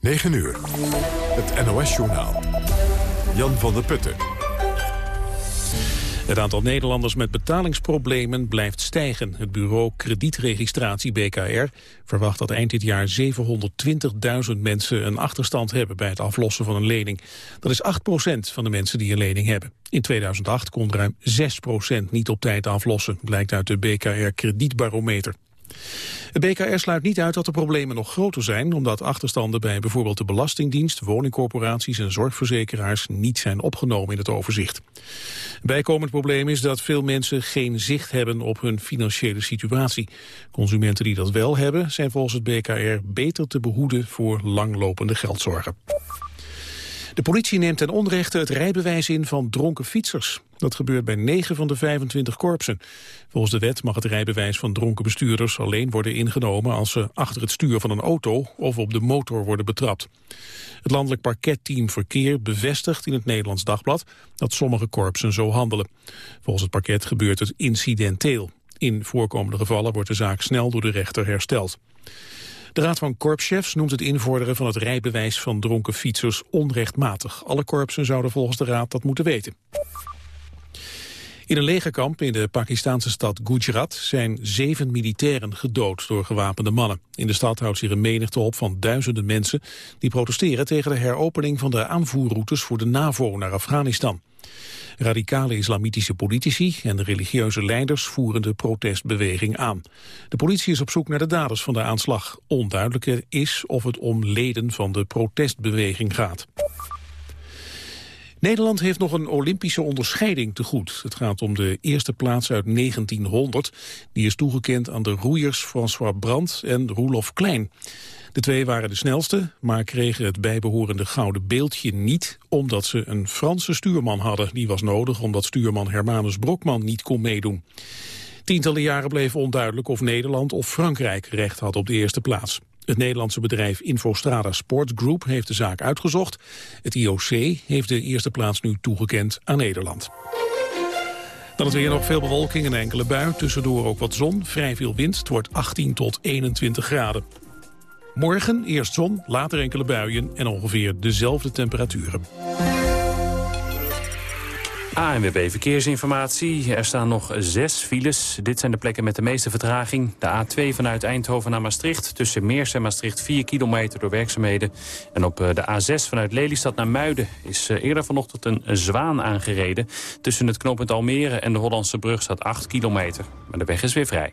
9 uur. Het NOS-journaal. Jan van der Putten. Het aantal Nederlanders met betalingsproblemen blijft stijgen. Het bureau kredietregistratie BKR verwacht dat eind dit jaar 720.000 mensen een achterstand hebben bij het aflossen van een lening. Dat is 8% van de mensen die een lening hebben. In 2008 kon ruim 6% niet op tijd aflossen, blijkt uit de BKR kredietbarometer. Het BKR sluit niet uit dat de problemen nog groter zijn... omdat achterstanden bij bijvoorbeeld de Belastingdienst, woningcorporaties en zorgverzekeraars niet zijn opgenomen in het overzicht. Bijkomend probleem is dat veel mensen geen zicht hebben op hun financiële situatie. Consumenten die dat wel hebben zijn volgens het BKR beter te behoeden voor langlopende geldzorgen. De politie neemt ten onrechte het rijbewijs in van dronken fietsers. Dat gebeurt bij 9 van de 25 korpsen. Volgens de wet mag het rijbewijs van dronken bestuurders alleen worden ingenomen als ze achter het stuur van een auto of op de motor worden betrapt. Het landelijk parketteam Verkeer bevestigt in het Nederlands Dagblad dat sommige korpsen zo handelen. Volgens het parket gebeurt het incidenteel. In voorkomende gevallen wordt de zaak snel door de rechter hersteld. De Raad van Korpschefs noemt het invorderen van het rijbewijs van dronken fietsers onrechtmatig. Alle korpsen zouden volgens de Raad dat moeten weten. In een legerkamp in de Pakistanse stad Gujarat zijn zeven militairen gedood door gewapende mannen. In de stad houdt zich een menigte op van duizenden mensen die protesteren tegen de heropening van de aanvoerroutes voor de NAVO naar Afghanistan. Radicale islamitische politici en religieuze leiders voeren de protestbeweging aan. De politie is op zoek naar de daders van de aanslag. Onduidelijker is of het om leden van de protestbeweging gaat. Nederland heeft nog een Olympische onderscheiding te goed. Het gaat om de eerste plaats uit 1900. Die is toegekend aan de roeiers François Brandt en Roelof Klein. De twee waren de snelste, maar kregen het bijbehorende gouden beeldje niet... omdat ze een Franse stuurman hadden. Die was nodig omdat stuurman Hermanus Brokman niet kon meedoen. Tientallen jaren bleef onduidelijk of Nederland of Frankrijk recht had op de eerste plaats. Het Nederlandse bedrijf Infostrada Sports Group heeft de zaak uitgezocht. Het IOC heeft de eerste plaats nu toegekend aan Nederland. Dan het weer nog veel bewolking en enkele bui. Tussendoor ook wat zon, vrij veel wind. Het wordt 18 tot 21 graden. Morgen eerst zon, later enkele buien en ongeveer dezelfde temperaturen. ANWB Verkeersinformatie. Er staan nog zes files. Dit zijn de plekken met de meeste vertraging. De A2 vanuit Eindhoven naar Maastricht. Tussen Meers en Maastricht 4 kilometer door werkzaamheden. En op eh, de A6 vanuit Lelystad naar Muiden... is eh, eerder vanochtend een zwaan aangereden. Tussen het knooppunt Almere en de Hollandse brug staat 8 kilometer. Maar de weg is weer vrij.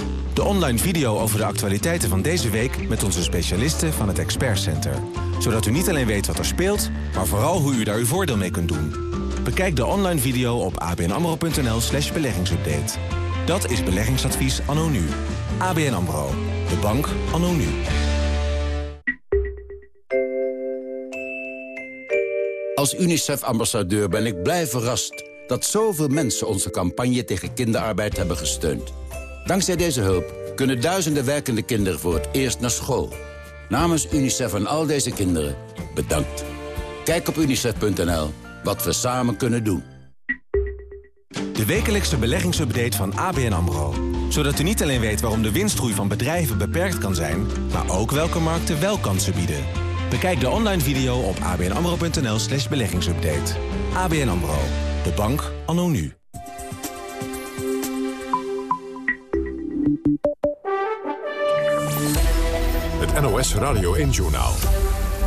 De online video over de actualiteiten van deze week met onze specialisten van het Expert Center. Zodat u niet alleen weet wat er speelt, maar vooral hoe u daar uw voordeel mee kunt doen. Bekijk de online video op abnamro.nl slash beleggingsupdate. Dat is beleggingsadvies anno nu. ABN AMRO. De bank anno nu. Als UNICEF-ambassadeur ben ik blij verrast dat zoveel mensen onze campagne tegen kinderarbeid hebben gesteund. Dankzij deze hulp kunnen duizenden werkende kinderen voor het eerst naar school. Namens UNICEF en al deze kinderen, bedankt. Kijk op unicef.nl wat we samen kunnen doen. De wekelijkse beleggingsupdate van ABN AMRO. Zodat u niet alleen weet waarom de winstgroei van bedrijven beperkt kan zijn... maar ook welke markten wel kansen bieden. Bekijk de online video op abnamro.nl slash beleggingsupdate. ABN AMRO. De bank anno nu. NOS Radio 1-journaal.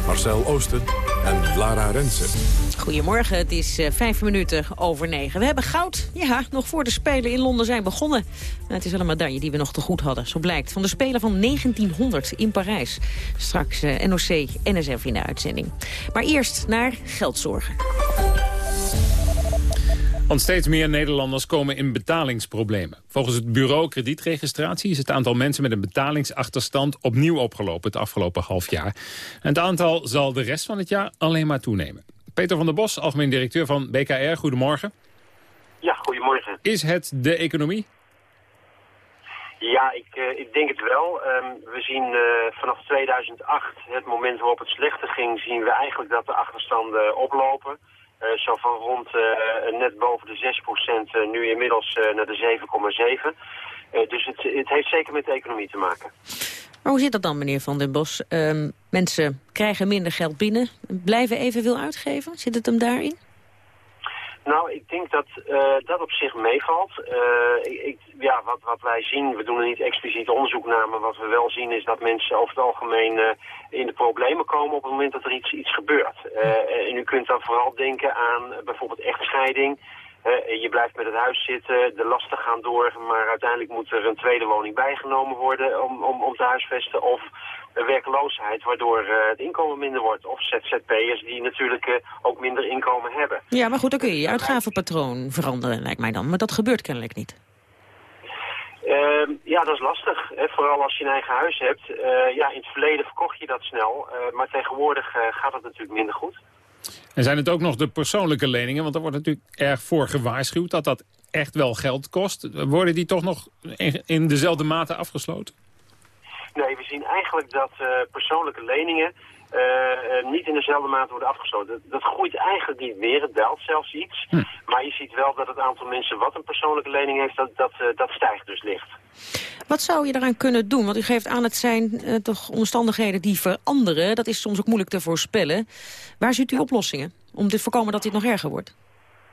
Marcel Oosten en Lara Rensen. Goedemorgen, het is uh, vijf minuten over negen. We hebben goud, ja, nog voor de Spelen in Londen zijn begonnen. Nou, het is wel een medaille die we nog te goed hadden, zo blijkt. Van de Spelen van 1900 in Parijs. Straks uh, NOC, NSF in de uitzending. Maar eerst naar geldzorgen. Want steeds meer Nederlanders komen in betalingsproblemen. Volgens het bureau kredietregistratie is het aantal mensen met een betalingsachterstand opnieuw opgelopen het afgelopen half jaar. En het aantal zal de rest van het jaar alleen maar toenemen. Peter van der Bos, algemeen directeur van BKR, goedemorgen. Ja, goedemorgen. Is het de economie? Ja, ik, uh, ik denk het wel. Um, we zien uh, vanaf 2008, het moment waarop het slechter ging, zien we eigenlijk dat de achterstanden oplopen. Uh, zo van rond net boven de 6%, nu inmiddels naar de 7,7%. dus het, het heeft zeker met de economie te maken. Maar hoe zit dat dan, meneer Van den Bos? Um, mensen krijgen minder geld binnen, blijven evenveel uitgeven? Zit het hem daarin? Nou, ik denk dat uh, dat op zich meevalt. Ik, ja, wat, wat wij zien, we doen er niet expliciet onderzoek naar, maar wat we wel zien is dat mensen over het algemeen uh, in de problemen komen op het moment dat er iets, iets gebeurt. en u kunt dan vooral denken aan bijvoorbeeld echtscheiding. je blijft met het huis zitten, de lasten gaan door, maar uiteindelijk moet er een tweede woning bijgenomen worden om, om, om te huisvesten. Of werkloosheid, waardoor uh, het inkomen minder wordt. Of ZZP'ers die natuurlijk uh, ook minder inkomen hebben. Ja, maar goed, dan kun je je uitgavenpatroon veranderen, lijkt mij dan. Maar dat gebeurt kennelijk niet. Uh, ja, dat is lastig. Hè. Vooral als je een eigen huis hebt. Uh, ja, in het verleden verkocht je dat snel. maar tegenwoordig gaat het natuurlijk minder goed. En zijn het ook nog de persoonlijke leningen? Want er wordt natuurlijk erg voor gewaarschuwd dat dat echt wel geld kost. Worden die toch nog in, in dezelfde mate afgesloten? Nee, we zien eigenlijk dat uh, persoonlijke leningen uh, niet in dezelfde mate worden afgesloten. Dat, groeit eigenlijk niet meer, het daalt zelfs iets. Hm. Maar je ziet wel dat het aantal mensen wat een persoonlijke lening heeft, dat, dat, dat stijgt dus licht. Wat zou je eraan kunnen doen? Want u geeft aan, het zijn toch omstandigheden die veranderen. Dat is soms ook moeilijk te voorspellen. Waar ziet u oplossingen om te voorkomen dat dit nog erger wordt?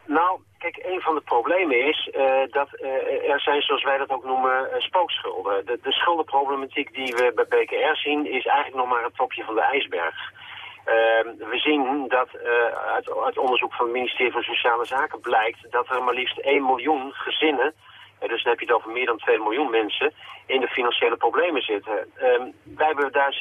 Nou, Kijk, een van de problemen is uh, dat uh, er zijn, zoals wij dat ook noemen, uh, spookschulden. De, de, schuldenproblematiek die we bij BKR zien is eigenlijk nog maar het topje van de ijsberg. Ehm, we zien dat uit, uit, onderzoek van het ministerie van Sociale Zaken blijkt dat er maar liefst 1 miljoen gezinnen dus dan heb je het over meer dan 2 miljoen mensen in de financiële problemen zitten. Um, wij hebben daar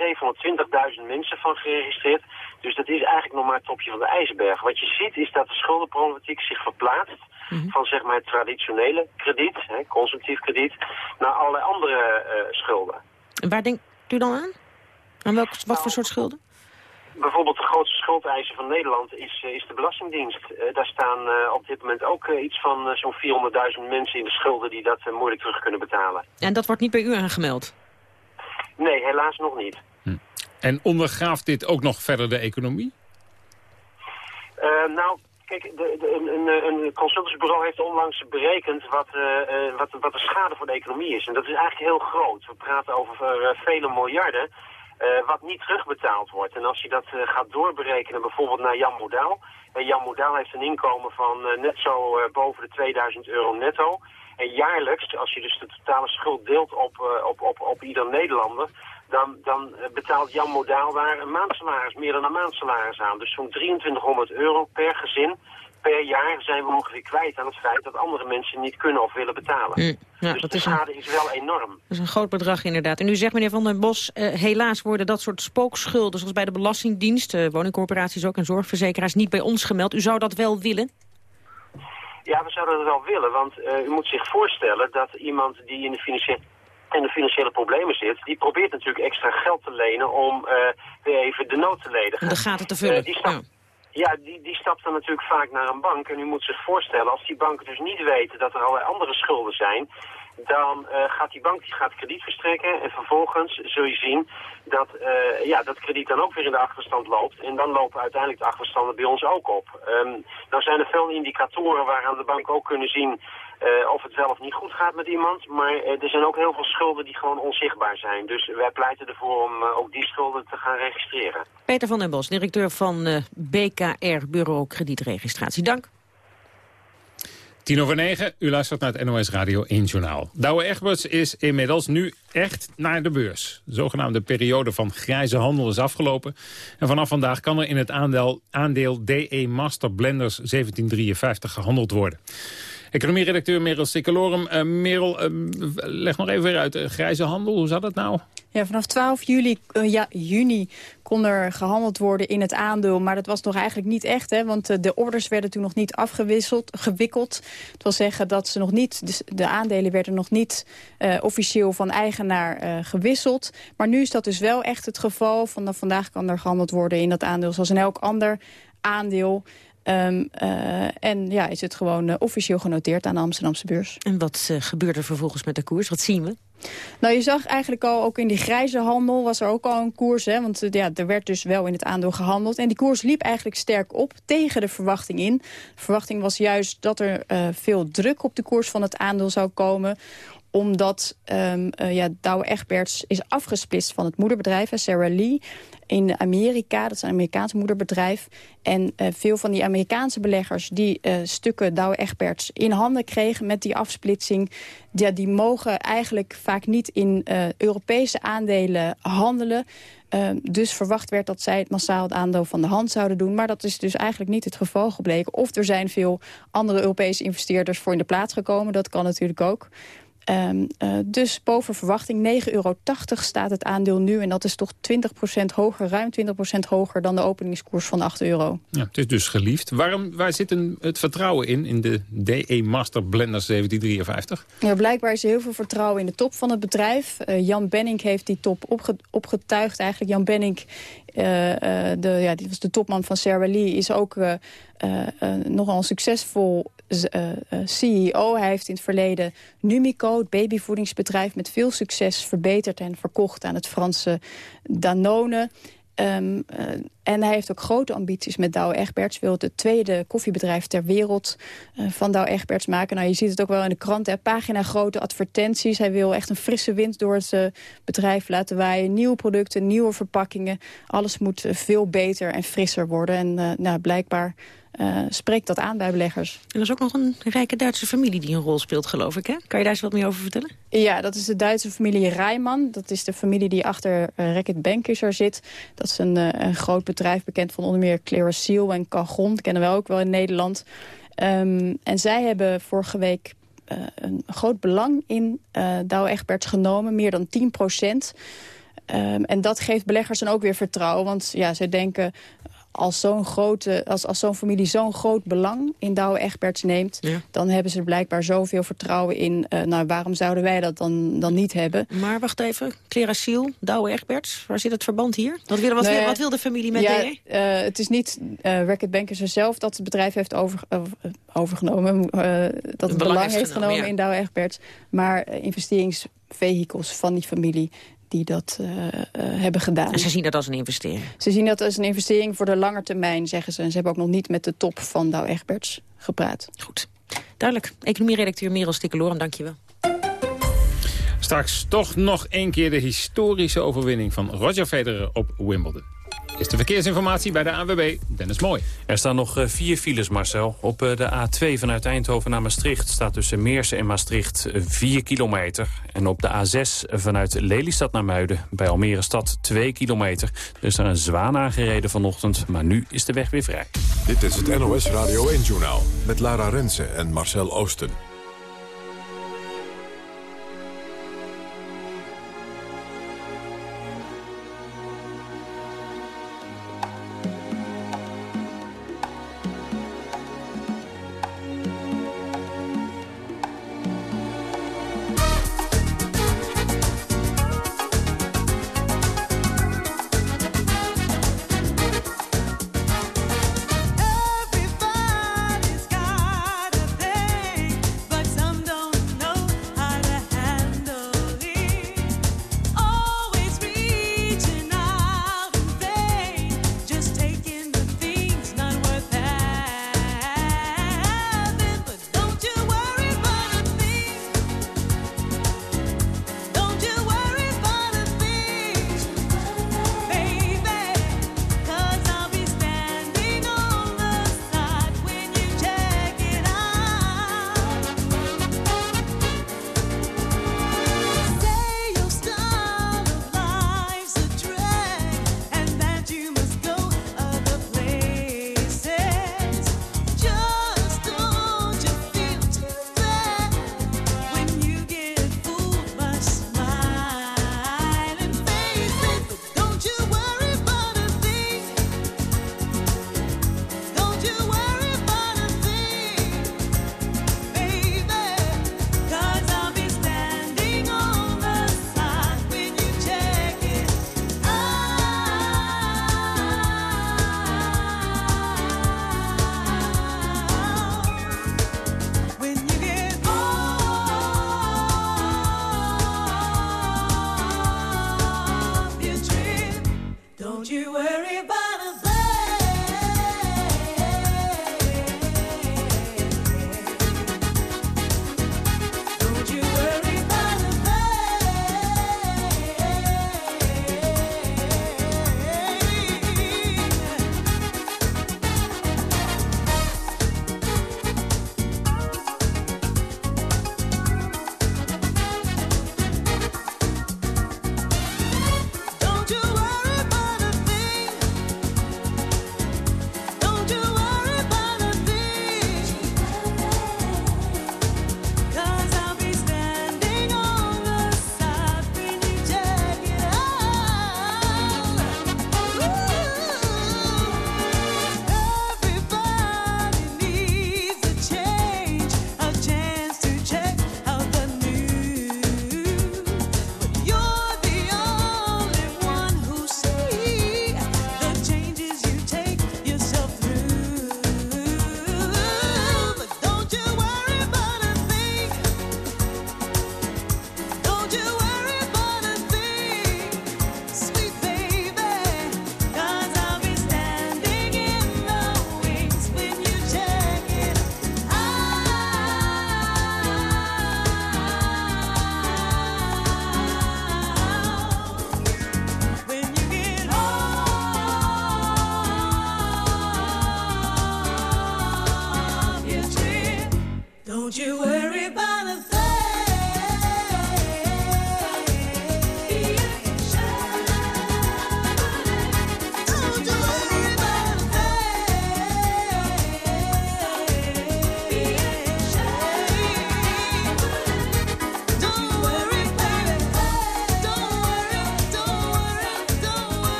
720.000 mensen van geregistreerd. Dus dat is eigenlijk nog maar het topje van de ijsberg. Wat je ziet is dat de schuldenproblematiek zich verplaatst mhm. van zeg maar het traditionele krediet, hè, consumptief krediet, naar allerlei andere uh, schulden. En waar denkt u dan aan? Aan welk, wat voor soort schulden? Bijvoorbeeld de grootste schuldeiser van Nederland is, eh, is de Belastingdienst. Uh, daar staan uh, op dit moment ook uh, iets van zo'n 400.000 mensen in de schulden die dat moeilijk terug kunnen betalen. En dat wordt niet bij u aangemeld? Nee, helaas nog niet. Hm. En ondergraaft dit ook nog verder de economie? nou, kijk, de, de, een, een, consultantsbureau heeft onlangs berekend wat, wat, wat de schade voor de economie is. En dat is eigenlijk heel groot. We praten over vele miljarden. Uh, wat niet terugbetaald wordt. En als je dat uh, gaat doorberekenen bijvoorbeeld naar Jan Modaal. Uh, Jan Modaal heeft een inkomen van net zo boven de 2000 euro netto. En jaarlijks, als je dus de totale schuld deelt op, op, op, op ieder Nederlander... dan, dan betaalt Jan Modaal daar een maandsalaris, meer dan een maandsalaris aan. Dus zo'n 2300 euro per gezin per jaar zijn we ongeveer kwijt aan het feit dat andere mensen niet kunnen of willen betalen. Mm, ja, dus dat de is schade is wel enorm. Dat is een groot bedrag inderdaad. En u zegt meneer Van den Bos, uh, helaas worden dat soort spookschulden... zoals bij de Belastingdienst, uh, woningcorporaties ook en zorgverzekeraars... niet bij ons gemeld. U zou dat wel willen? Ja, we zouden dat wel willen, want uh, u moet zich voorstellen dat iemand die in de financiële de financiële problemen zit, die probeert natuurlijk extra geld te lenen om weer even de nood te ledigen. En de gaten te vullen. Die, ja. Ja, die, die stapt dan natuurlijk vaak naar een bank. En u moet zich voorstellen, als die banken dus niet weten dat er allerlei andere schulden zijn... dan uh, gaat die bank die gaat krediet verstrekken. En vervolgens zul je zien dat uh, ja, dat krediet dan ook weer in de achterstand loopt. En dan lopen uiteindelijk de achterstanden bij ons ook op. Um, nou zijn er veel indicatoren waaraan de banken ook kunnen zien eh, of het zelf niet goed gaat met iemand. Maar er zijn ook heel veel schulden die gewoon onzichtbaar zijn. Dus wij pleiten ervoor om ook die schulden te gaan registreren. Peter van den Bos, directeur van BKR Bureau Kredietregistratie. Dank. Tien over negen, u luistert naar het NOS Radio 1 Journaal. Douwe Egberts is inmiddels nu echt naar de beurs. De zogenaamde periode van grijze handel is afgelopen. En vanaf vandaag kan er in het aandeel, aandeel DE Master Blenders 1753 gehandeld worden. Economieredacteur Merel Sikkelorum. Uh, Merel, uh, leg nog even weer uit. Uh, grijze handel, hoe zat dat nou? Ja, vanaf 12 juli, ja, juni kon er gehandeld worden in het aandeel. Maar dat was nog eigenlijk niet echt, hè, want de orders werden toen nog niet afgewisseld, gewikkeld. Het wil zeggen dat ze nog niet, de, de aandelen werden nog niet officieel van eigenaar gewisseld. Maar nu is dat dus wel echt het geval. Vanaf vandaag kan er gehandeld worden in dat aandeel zoals in elk ander aandeel. Um, uh, en ja, is het gewoon uh, officieel genoteerd aan de Amsterdamse beurs. En wat uh, gebeurt er vervolgens met de koers? Wat zien we? Nou, je zag eigenlijk al, ook in die grijze handel was er ook al een koers. Hè, want ja, er werd dus wel in het aandeel gehandeld. En die koers liep eigenlijk sterk op tegen de verwachting in. De verwachting was juist dat er veel druk op de koers van het aandeel zou komen omdat um, uh, ja, Douwe Egberts is afgesplitst van het moederbedrijf, Sarah Lee, in Amerika. Dat is een Amerikaans moederbedrijf. En uh, veel van die Amerikaanse beleggers die uh, stukken Douwe Egberts in handen kregen met die afsplitsing, ja, die mogen eigenlijk vaak niet in Europese aandelen handelen. Uh, dus verwacht werd dat zij het massaal het aandeel van de hand zouden doen. Maar dat is dus eigenlijk niet het geval gebleken. Of er zijn veel andere Europese investeerders voor in de plaats gekomen. Dat kan natuurlijk ook. Um, uh, dus boven verwachting, 9,80 euro staat het aandeel nu. En dat is toch 20% hoger, ruim 20% hoger dan de openingskoers van 8 euro. Ja, het is dus geliefd. Waarom, waar zit een, het vertrouwen in, in de DE Master Blender 1753? Ja, blijkbaar is er heel veel vertrouwen in de top van het bedrijf. Uh, Jan Benning heeft die top opge opgetuigd. Eigenlijk Jan Benning, uh, de, ja, die was de topman van Lee, is ook nogal een succesvol CEO. Hij heeft in het verleden Numico, het babyvoedingsbedrijf... met veel succes verbeterd en verkocht aan het Franse Danone. Um, uh, en hij heeft ook grote ambities met Douwe Egberts. Wil het tweede koffiebedrijf ter wereld van Douwe Egberts maken. Nou, je ziet het ook wel in de krant. Hè. Pagina grote advertenties. Hij wil echt een frisse wind door het bedrijf laten waaien. Nieuwe producten, nieuwe verpakkingen. Alles moet veel beter en frisser worden. En nou, blijkbaar uh, spreekt dat aan bij beleggers. En er is ook nog een rijke Duitse familie die een rol speelt, geloof ik. Hè? Kan je daar eens wat meer over vertellen? Ja, dat is de Duitse familie Rijman. Dat is de familie die achter uh, Reckitt Benckiser zit. Dat is een, uh, een, groot bedrijf, bekend van onder meer Clearasil en Calgon. Dat kennen we ook wel in Nederland. Um, en zij hebben vorige week een groot belang in Douwe Egberts genomen. Meer dan 10 procent. Um, en dat geeft beleggers dan ook weer vertrouwen. Want ja, zij denken, als zo'n grote, als, als zo'n familie zo'n groot belang in Douwe Egberts neemt... dan hebben ze er blijkbaar zoveel vertrouwen in. Uh, nou, waarom zouden wij dat dan, dan niet hebben? Maar wacht even, Clerasiel, Douwe Egberts, waar zit het verband hier? Wat wil, wat, wil de familie met ja, DE? Uh, het is niet uh, Reckitt Benkers zelf dat het bedrijf heeft over, overgenomen... dat het belang, heeft genomen in Douwe Egberts... maar investeringsvehicles van die familie die dat uh, uh, hebben gedaan. En ze zien dat als een investering? Ze zien dat als een investering voor de lange termijn, zeggen ze. En ze hebben ook nog niet met de top van Douw Egberts gepraat. Goed. Duidelijk. Economie-redacteur Merel Stikkeloren, dank je wel. Straks toch nog één keer de historische overwinning van Roger Federer op Wimbledon is de verkeersinformatie bij de ANWB. Dennis Mooi. Er staan nog eh, vier files, Marcel. Op eh, de A2 vanuit Eindhoven naar Maastricht staat tussen Meersen en Maastricht 4 eh, kilometer. En op de A6 vanuit Lelystad naar Muiden bij Almere stad 2 kilometer. Er is er een zwaan aangereden vanochtend, maar nu is de weg weer vrij. Dit is het NOS Radio 1-journaal met Lara Rensen en Marcel Oosten.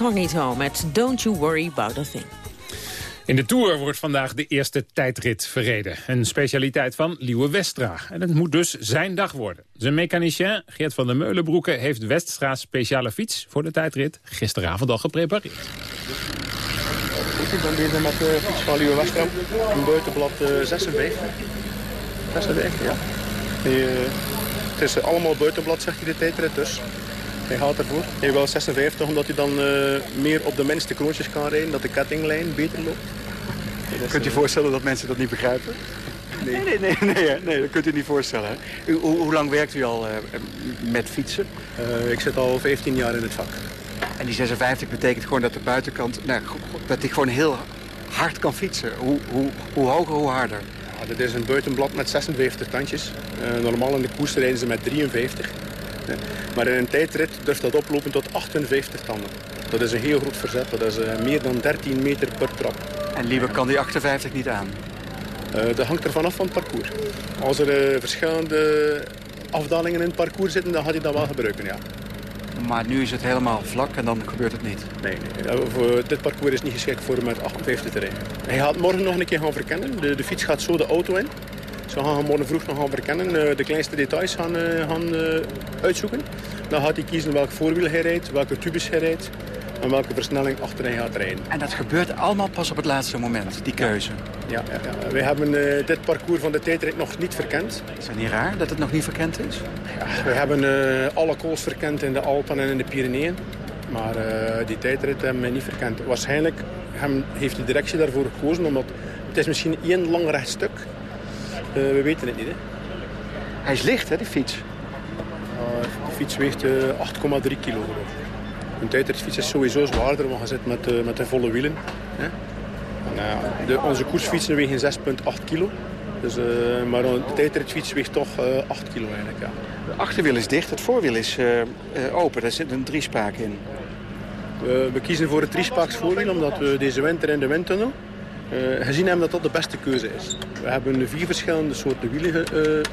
Incognito met Don't You Worry About A Thing. In de Tour wordt vandaag de eerste tijdrit verreden. Een specialiteit van Liewe Westra. En het moet dus zijn dag worden. Zijn mechanicien, Geert van der Meulenbroeke... heeft Westra's speciale fiets voor de tijdrit gisteravond al geprepareerd. Ik ben bezig met de fiets van Liewe Westra. Een buitenblad uh, 56. 56, ja. Die, uh, het is allemaal buitenblad, zegt hij de tijdrit dus. Hij gaat ervoor. Hij wil 56, omdat hij dan uh, meer op de minste kroontjes kan rijden. Dat de kettinglijn beter loopt. Dus, kunt u voorstellen dat mensen dat niet begrijpen? Nee, nee, nee, nee, nee, nee dat kunt u niet voorstellen. Hè? U, hoe, hoe, lang werkt u al uh, met fietsen? Uh, ik zit al 15 jaar in het vak. En die 56 betekent gewoon dat de buitenkant, nou, dat hij gewoon heel hard kan fietsen. Hoe, hoe, hoe hoger, hoe harder? Ja, dit is een buitenblad met 56 tandjes. Uh, normaal in de koers rijden ze met 53. Maar in een tijdrit durft dat oplopen tot 58 tanden. Dat is een heel groot verzet. Dat is meer dan 13 meter per trap. En Lieber kan die 58 niet aan? Uh, dat hangt ervan af van het parcours. Als er uh, verschillende afdalingen in het parcours zitten, dan gaat hij dat wel gebruiken, ja. Maar nu is het helemaal vlak en dan gebeurt het niet? Nee, nee. Dit parcours is niet geschikt voor met 58 te rijden. Hij gaat morgen nog een keer gaan verkennen. De, de fiets gaat zo de auto in. Ze gaan hem morgen vroeg nog gaan verkennen. Uh, de kleinste details gaan, gaan uitzoeken. Dan gaat hij kiezen welk voorwiel hij rijdt, welke tubus hij rijdt en welke versnelling achterin gaat rijden. En dat gebeurt allemaal pas op het laatste moment, die keuze? Ja, ja, ja. wij hebben uh, dit parcours van de tijdrit nog niet verkend. Is dat niet raar dat het nog niet verkend is? Ja, we hebben uh, alle kools verkend in de Alpen en in de Pyreneeën. Maar uh, die tijdrit hebben we niet verkend. Waarschijnlijk hem, heeft de directie daarvoor gekozen, omdat het is misschien één lang recht stuk. We weten het niet. Hè. Hij is licht, hè, die fiets? de fiets weegt 8,3 kilo. Een tijdritfiets is sowieso zwaarder, want je zit met, uh, met de volle wielen. Hè? En, de, onze koersfietsen wegen 6,8 kilo. Dus, uh, maar de tijdritfiets weegt toch 8 kilo eigenlijk, ja. De achterwiel is dicht, het voorwiel is open. Daar zit een driespaak in. We, we kiezen voor het driespaaks voorwiel, omdat we deze winter in de windtunnel gezien hebben dat dat de beste keuze is. We hebben vier verschillende soorten wielen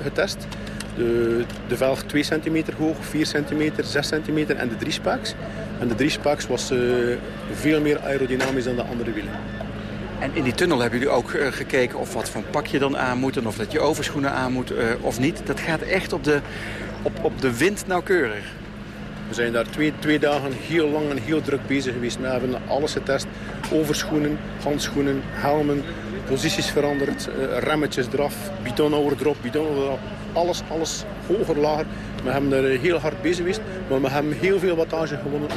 getest. De, de velg 2 centimeter hoog, 4 centimeter, 6 centimeter en de driespaaks. En de driespaaks was uh, veel meer aerodynamisch dan de andere wielen. En in die tunnel hebben jullie ook gekeken of wat voor een pak je dan aan moet... en of dat je overschoenen aan moet of niet. Dat gaat echt op de, op, op de wind nauwkeurig. We zijn daar twee, twee dagen heel lang en heel druk bezig geweest. We hebben alles getest. Overschoenen, handschoenen, helmen, posities veranderd, uh, remmetjes eraf, bidonhouder erop, bidonhouder erop. Alles, alles hoger, lager. We hebben er heel hard bezig geweest, maar we hebben heel veel wattage gewonnen.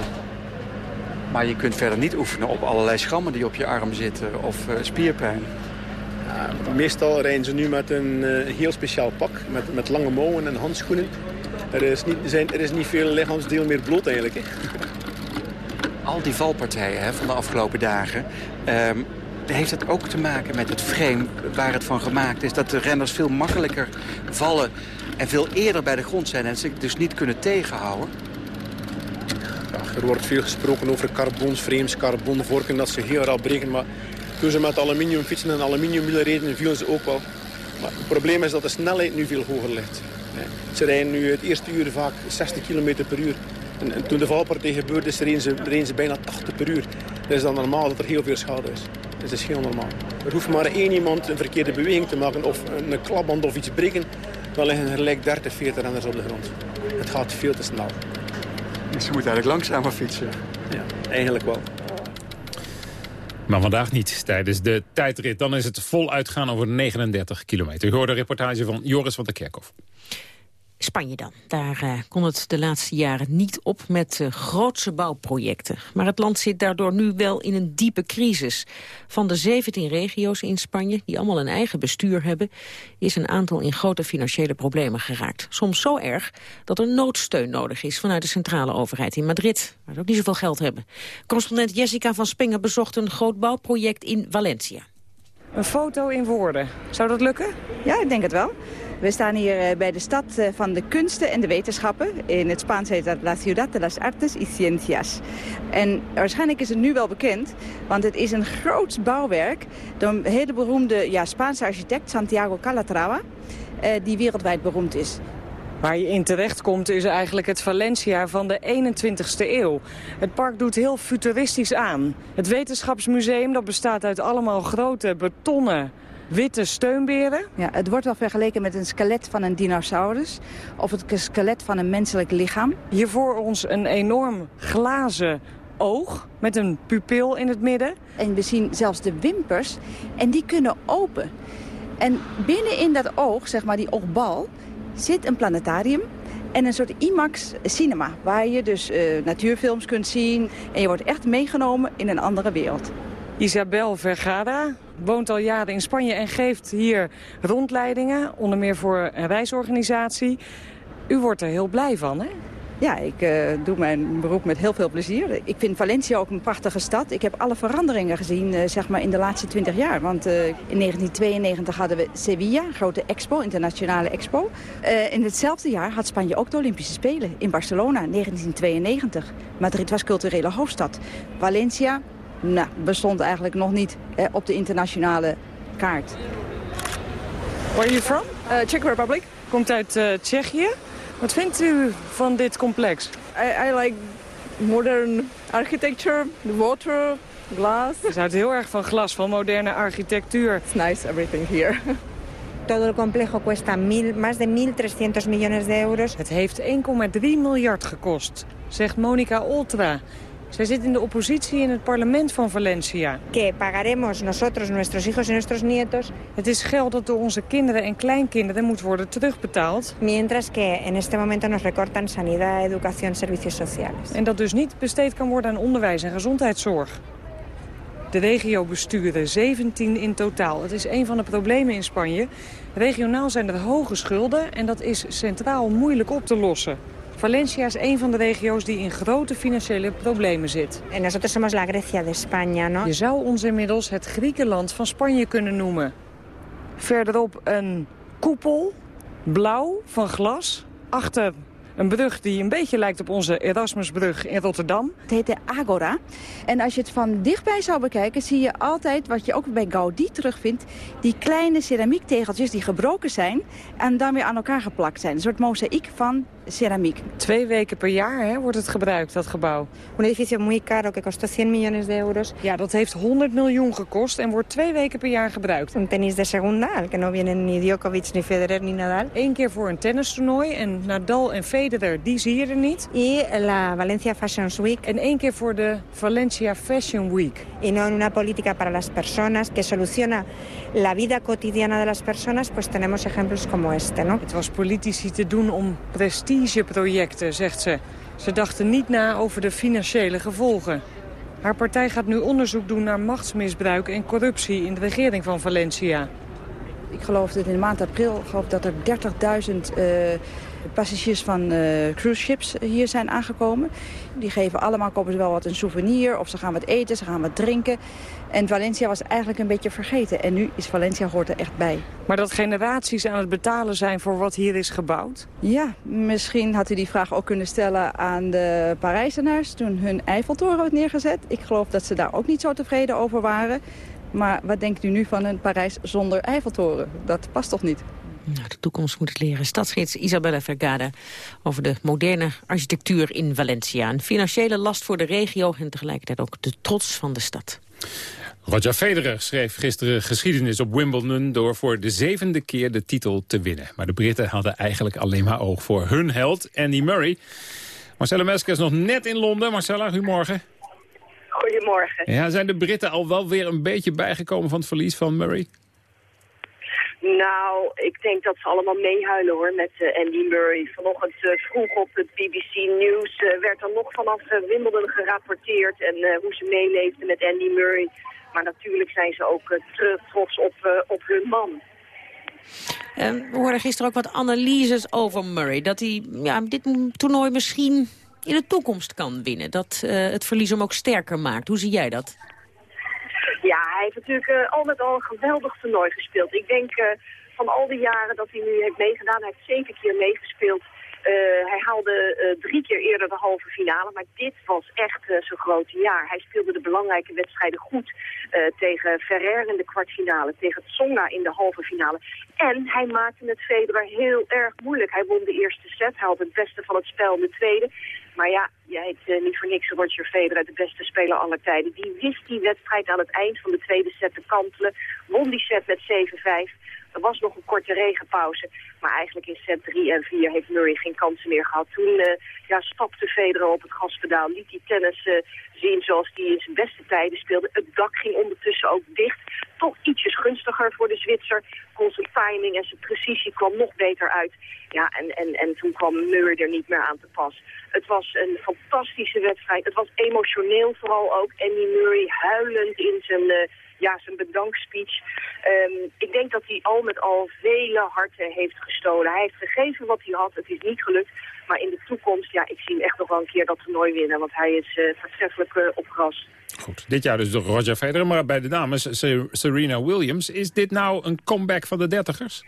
Maar je kunt verder niet oefenen op allerlei schrammen die op je arm zitten of uh, spierpijn. Ja, meestal rijden ze nu met een heel speciaal pak, met, met lange mouwen en handschoenen. Er is niet, zijn, er is niet veel lichaamsdeel meer bloot eigenlijk. Hè. Al die valpartijen hè, van de afgelopen dagen... Um, heeft het ook te maken met het frame waar het van gemaakt is. Dat de renners veel makkelijker vallen en veel eerder bij de grond zijn... en zich dus niet kunnen tegenhouden. Er wordt veel gesproken over carbonframes, carbonvorken, dat ze heel rap breken. Maar toen ze met aluminium fietsen en aluminiumwielen reden, vielen ze ook wel. Maar het probleem is dat de snelheid nu veel hoger ligt. Ze rijden nu het eerste uur vaak 60 km per uur. En, en toen de valpartij gebeurde is, reden ze, reden ze bijna 80 per uur. Dat is dan normaal dat er heel veel schade is. Dat is heel normaal. Er hoeft maar één iemand een verkeerde beweging te maken of een klapband of iets breken. Dan liggen er gelijk 30, 40 renners op de grond. Het gaat veel te snel. Dus je moet eigenlijk langzamer fietsen. Ja, eigenlijk wel. Maar vandaag niet tijdens de tijdrit. Dan is het vol uitgaan over 39 kilometer. U hoorde een reportage van Joris van der Kerkhof. Spanje dan. Daar uh, kon het de laatste jaren niet op met uh, grootse bouwprojecten. Maar het land zit daardoor nu wel in een diepe crisis. Van de 17 regio's in Spanje, die allemaal een eigen bestuur hebben... is een aantal in grote financiële problemen geraakt. Soms zo erg dat er noodsteun nodig is vanuit de centrale overheid in Madrid... waar ze ook niet zoveel geld hebben. Correspondent Jessica van Spengen bezocht een groot bouwproject in Valencia. Een foto in woorden. Zou dat lukken? Ja, ik denk het wel. We staan hier eh, bij de stad eh, van de kunsten en de wetenschappen. In het Spaans heet dat La Ciudad de las Artes y Ciencias. En waarschijnlijk is het nu wel bekend, want het is een groot bouwwerk... door een hele beroemde ja, Spaanse architect, Santiago Calatrava... Eh, die wereldwijd beroemd is. Waar je in terechtkomt is eigenlijk het Valencia van de 21ste eeuw. Het park doet heel futuristisch aan. Het wetenschapsmuseum dat bestaat uit allemaal grote betonnen witte steunberen. Ja, het wordt wel vergeleken met een skelet van een dinosaurus of het skelet van een menselijk lichaam. Hier voor ons een enorm glazen oog met een pupil in het midden. En we zien zelfs de wimpers en die kunnen open. En binnen in dat oog, zeg maar die oogbal, zit een planetarium en een soort IMAX cinema... waar je dus uh, natuurfilms kunt zien en je wordt echt meegenomen in een andere wereld. Isabel Vergara woont al jaren in Spanje en geeft hier rondleidingen, onder meer voor een reisorganisatie. U wordt er heel blij van, hè? Ja, ik uh, doe mijn beroep met heel veel plezier. Ik vind Valencia ook een prachtige stad. Ik heb alle veranderingen gezien uh, zeg maar in de laatste 20 jaar. Want uh, in 1992 hadden we Sevilla, grote expo, internationale expo. in hetzelfde jaar had Spanje ook de Olympische Spelen in Barcelona, 1992. Madrid was culturele hoofdstad. Valencia nou, bestond eigenlijk nog niet op de internationale kaart. Where are you from? Czech Republic. Komt uit Tsjechië. Wat vindt u van dit complex? I, I like modern architecture, the water, glass. Je houdt heel erg van glas, van moderne architectuur. It's nice, everything here. Todo el complejo cuesta mil, más de 1.300 millones de euros. Het heeft 1,3 miljard gekost, zegt Monica Oltra. Zij zit in de oppositie in het parlement van Valencia. Que pagaremos nosotros, nuestros hijos y nuestros nietos. Het is geld dat door onze kinderen en kleinkinderen moet worden terugbetaald. Mientras que en este momento nos recortan sanidad, educación, servicios sociales. En dat dus niet besteed kan worden aan onderwijs en gezondheidszorg. De regio besturen 17 in totaal. Het is een van de problemen in Spanje. Regionaal zijn er hoge schulden en dat is centraal moeilijk op te lossen. Valencia is een van de regio's die in grote financiële problemen zit. En nosotros somos la Grecia de España, ¿no? Je zou ons inmiddels het Griekenland van Spanje kunnen noemen. Verderop een koepel, blauw, van glas. Achter een brug die een beetje lijkt op onze Erasmusbrug in Rotterdam. Het heet de Agora. En als je het van dichtbij zou bekijken, zie je altijd, wat je ook bij Gaudi terugvindt, die kleine ceramiektegeltjes die gebroken zijn en dan weer aan elkaar geplakt zijn. Een soort mozaïek van ceramiek. Twee weken per jaar hè, wordt het gebruikt, dat gebouw. Un edificio muy caro que costó 100 millones de euros. Ja, dat heeft 100 miljoen gekost en wordt twee weken per jaar gebruikt. Un tenis de segunda, al que no vienen ni Djokovic, ni Federer, ni Nadal. Eén keer voor een tennistoernooi en Nadal en Federer, die zie je er niet. Y la Valencia Fashion Week. En één keer voor de Valencia Fashion Week. Y no en una política para las personas que soluciona la vida cotidiana de las personas, pues tenemos ejemplos como este, ¿no? Het was politici te doen om prestigeprojecten, zegt ze. Ze dachten niet na over de financiële gevolgen. Haar partij gaat nu onderzoek doen naar machtsmisbruik en corruptie in de regering van Valencia. Ik geloof dat in de maand april geloof dat er 30.000 uh, passagiers van uh, cruise ships hier zijn aangekomen. Die geven allemaal, kopen ze wel wat een souvenir of ze gaan wat eten, ze gaan wat drinken. En Valencia was eigenlijk een beetje vergeten. En nu is Valencia hoort er echt bij. Maar dat generaties aan het betalen zijn voor wat hier is gebouwd? Ja, misschien had u die vraag ook kunnen stellen aan de Parijzenaars... toen hun Eiffeltoren werd neergezet. Ik geloof dat ze daar ook niet zo tevreden over waren. Maar wat denkt u nu van een Parijs zonder Eiffeltoren? Dat past toch niet? Nou, de toekomst moet het leren. Stadsgids Isabella Vergada over de moderne architectuur in Valencia. Een financiële last voor de regio en tegelijkertijd ook de trots van de stad. Roger Federer schreef gisteren geschiedenis op Wimbledon... door voor de zevende keer de titel te winnen. Maar de Britten hadden eigenlijk alleen maar oog voor hun held, Andy Murray. Marcella Mesker is nog net in Londen. Marcella, goedemorgen. Goedemorgen. Ja, zijn de Britten al wel weer een beetje bijgekomen van het verlies van Murray? Nou, ik denk dat ze allemaal meehuilen hoor met uh, Andy Murray. Vanochtend uh, vroeg op het BBC News uh, werd er nog vanaf Wimbledon gerapporteerd en hoe ze meeleefden met Andy Murray. Maar natuurlijk zijn ze ook terug trots op, op hun man. we hoorden gisteren ook wat analyses over Murray. Dat hij ja, dit toernooi misschien in de toekomst kan winnen. Dat het verlies hem ook sterker maakt. Hoe zie jij dat? Ja, hij heeft natuurlijk uh, al met al een geweldig toernooi gespeeld. Ik denk uh, van al die jaren dat hij nu heeft meegedaan, hij heeft zeven keer meegespeeld. hij haalde drie keer eerder de halve finale, maar dit was echt zijn grote jaar. Hij speelde de belangrijke wedstrijden goed tegen Ferrer in de kwartfinale, tegen Tsonga in de halve finale. En hij maakte het Federer heel erg moeilijk. Hij won de eerste set, hij had het beste van het spel in de tweede. Maar ja, jij heet uh, niet voor niks Roger Federer, de beste speler aller tijden. Die wist die wedstrijd aan het eind van de tweede set te kantelen. Won die set met 7-5. Er was nog een korte regenpauze. Maar eigenlijk in set 3 en 4 heeft Murray geen kansen meer gehad. Toen uh, ja, stapte Federer op het gaspedaal. Liet die tennis uh, zien zoals hij in zijn beste tijden speelde. Het dak ging ondertussen ook dicht. Toch ietsjes gunstiger voor de Zwitser. Kon zijn timing en zijn precisie kwam nog beter uit. Ja, en, en, en toen kwam Murray er niet meer aan te pas. Het was een fantastische wedstrijd. Het was emotioneel vooral ook. Andy Murray huilend in zijn... Uh, ja, zijn bedankspeech. Um, ik denk dat hij al met al vele harten heeft gestolen. Hij heeft gegeven wat hij had. Het is niet gelukt. Maar in de toekomst, ja, ik zie hem echt nog wel een keer dat toernooi winnen. Want hij is uh, voortreffelijk uh, op gras. Goed, dit jaar dus door Roger Federer. Maar bij de dames, Serena Williams. Is dit nou een comeback van de dertigers?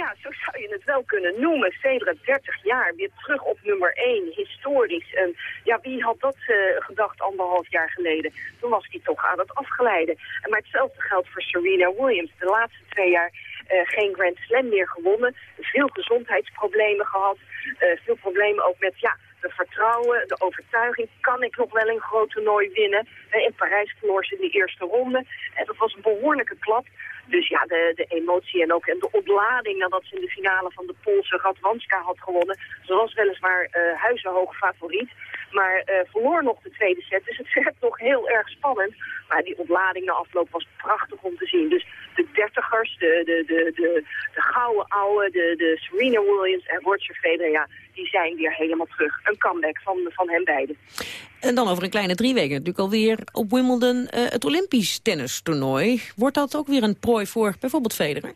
Ja, zo zou je het wel kunnen noemen. Federer 30 jaar, weer terug op nummer 1, historisch. En ja, wie had dat uh, gedacht anderhalf jaar geleden? Toen was hij toch aan het afgeleiden. En maar hetzelfde geldt voor Serena Williams. De laatste twee jaar uh, geen Grand Slam meer gewonnen. Veel gezondheidsproblemen gehad. Uh, veel problemen ook met, ja, de vertrouwen, de overtuiging. Kan ik nog wel een groot toernooi winnen? in Parijs verloor ze in de eerste ronde. En dat was een behoorlijke klap. Dus ja, de, de emotie en ook en de oplading nadat ze in de finale van de Poolse Radwanska had gewonnen. Ze was weliswaar uh, huizenhoog favoriet, maar uh, verloor nog de tweede set. Dus het werd nog heel erg spannend. Maar die oplading na afloop was prachtig om te zien. Dus de dertigers, de, de, de, de, de gouden ouwe, de, de Serena Williams en Roger Federer, ja, die zijn weer helemaal terug. Een comeback van, van hen beiden. En dan over een kleine drie weken natuurlijk alweer op Wimbledon uh, het Olympisch tennistoernooi. Wordt dat ook weer een prooi voor bijvoorbeeld Federer?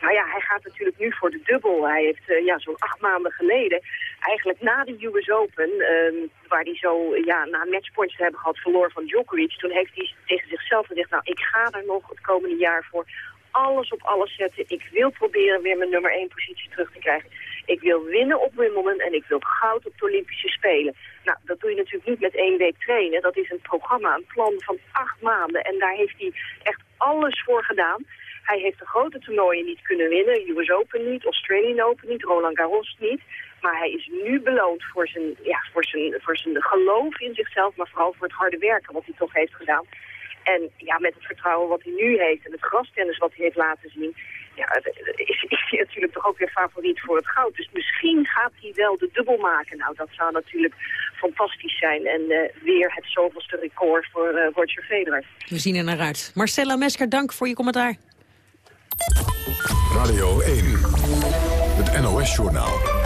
Nou ja, hij gaat natuurlijk nu voor de dubbel. Hij heeft uh, ja, zo'n acht maanden geleden, eigenlijk na de US Open, uh, waar hij zo ja, na matchpoints te hebben gehad, verloor van Djokovic. Toen heeft hij tegen zichzelf gezegd, nou ik ga er nog het komende jaar voor alles op alles zetten. Ik wil proberen weer mijn nummer één positie terug te krijgen. Ik wil winnen op Wimbledon en ik wil goud op de Olympische Spelen. Nou, dat doe je natuurlijk niet met één week trainen. Dat is een programma, een plan van acht maanden. En daar heeft hij echt alles voor gedaan. Hij heeft de grote toernooien niet kunnen winnen. US Open niet, Australian Open niet, Roland Garros niet. Maar hij is nu beloond voor zijn, ja, voor, zijn, voor zijn geloof in zichzelf, maar vooral voor het harde werken wat hij toch heeft gedaan. En ja, met het vertrouwen wat hij nu heeft en het grastennis wat hij heeft laten zien... Ja, is, is hij natuurlijk toch ook weer favoriet voor het goud. Dus misschien gaat hij wel de dubbel maken. Nou, dat zou natuurlijk fantastisch zijn. En uh, weer het zoveelste record voor uh, Roger Federer. We zien er naar uit. Marcella Mesker, dank voor je commentaar. Radio 1, het NOS-journaal.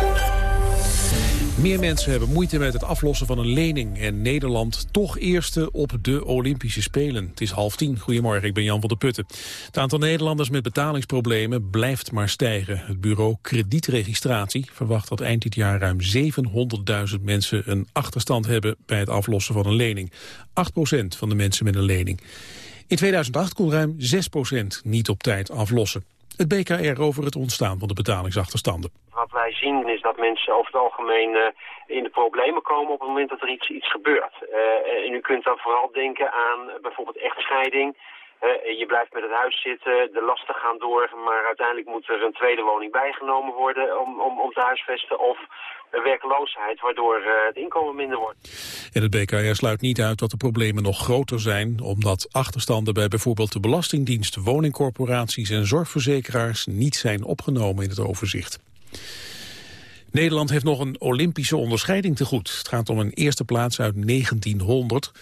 Meer mensen hebben moeite met het aflossen van een lening... en Nederland toch eerste op de Olympische Spelen. Het is half tien. Goedemorgen, ik ben Jan van der Putten. Het aantal Nederlanders met betalingsproblemen blijft maar stijgen. Het bureau Kredietregistratie verwacht dat eind dit jaar... ruim 700.000 mensen een achterstand hebben bij het aflossen van een lening. 8% van de mensen met een lening. In 2008 kon ruim 6% niet op tijd aflossen. Het BKR over het ontstaan van de betalingsachterstanden. Wat wij zien is dat mensen over het algemeen uh, in de problemen komen op het moment dat er iets, iets gebeurt. Uh, en u kunt dan vooral denken aan bijvoorbeeld echtscheiding. Je blijft met het huis zitten, de lasten gaan door, maar uiteindelijk moet er een tweede woning bijgenomen worden om, om, om te huisvesten. Of werkloosheid, waardoor het inkomen minder wordt. En het BKR sluit niet uit dat de problemen nog groter zijn... omdat achterstanden bij bijvoorbeeld de Belastingdienst, woningcorporaties en zorgverzekeraars niet zijn opgenomen in het overzicht. Nederland heeft nog een Olympische onderscheiding te goed. Het gaat om een eerste plaats uit 1900.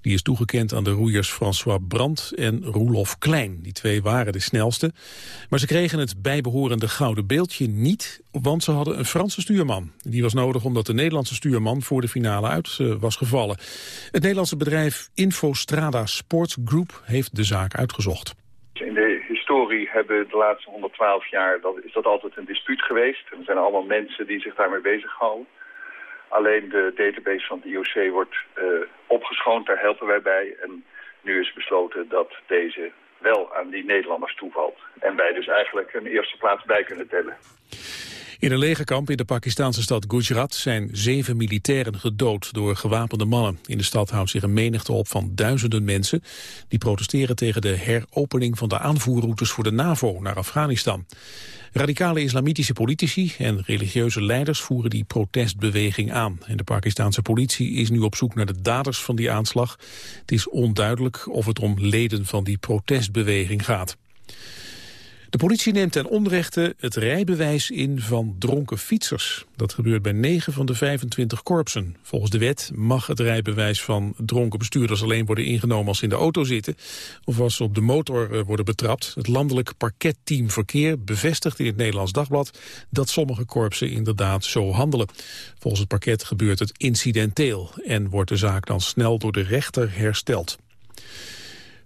Die is toegekend aan de roeiers François Brandt en Roelof Klein. Die twee waren de snelste. Maar ze kregen het bijbehorende gouden beeldje niet, want ze hadden een Franse stuurman. Die was nodig omdat de Nederlandse stuurman voor de finale uit uh, was gevallen. Het Nederlandse bedrijf Infostrada Sports Group heeft de zaak uitgezocht. Historie hebben de laatste 112 jaar, dat, is dat altijd een dispuut geweest. Er zijn allemaal mensen die zich daarmee bezighouden. Alleen de database van het IOC wordt uh, opgeschoond, daar helpen wij bij. En nu is besloten dat deze wel aan die Nederlanders toevalt. En wij dus eigenlijk een eerste plaats bij kunnen tellen. In een legerkamp in de Pakistanse stad Gujarat zijn zeven militairen gedood door gewapende mannen. In de stad houdt zich een menigte op van duizenden mensen die protesteren tegen de heropening van de aanvoerroutes voor de NAVO naar Afghanistan. Radicale islamitische politici en religieuze leiders voeren die protestbeweging aan. En de Pakistanse politie is nu op zoek naar de daders van die aanslag. Het is onduidelijk of het om leden van die protestbeweging gaat. De politie neemt ten onrechte het rijbewijs in van dronken fietsers. Dat gebeurt bij 9 van de 25 korpsen. Volgens de wet mag het rijbewijs van dronken bestuurders alleen worden ingenomen als ze in de auto zitten of als ze op de motor eh, worden betrapt. Het landelijk parketteam verkeer bevestigt in het Nederlands Dagblad dat sommige korpsen inderdaad zo handelen. Volgens het parket gebeurt het incidenteel en wordt de zaak dan snel door de rechter hersteld.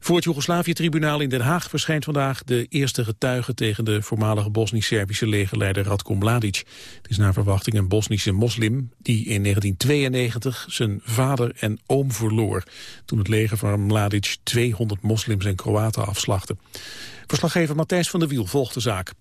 Voor het Joegoslavië-tribunaal in Den Haag verschijnt vandaag de eerste getuige tegen de voormalige Bosnisch-Servische legerleider Radko Mladic. Het is naar verwachting een Bosnische moslim die in 1992 zijn vader en oom verloor. Toen het leger van Mladic 200 moslims en Kroaten afslachtte. Verslaggever Matthijs van der Wiel volgt de zaak.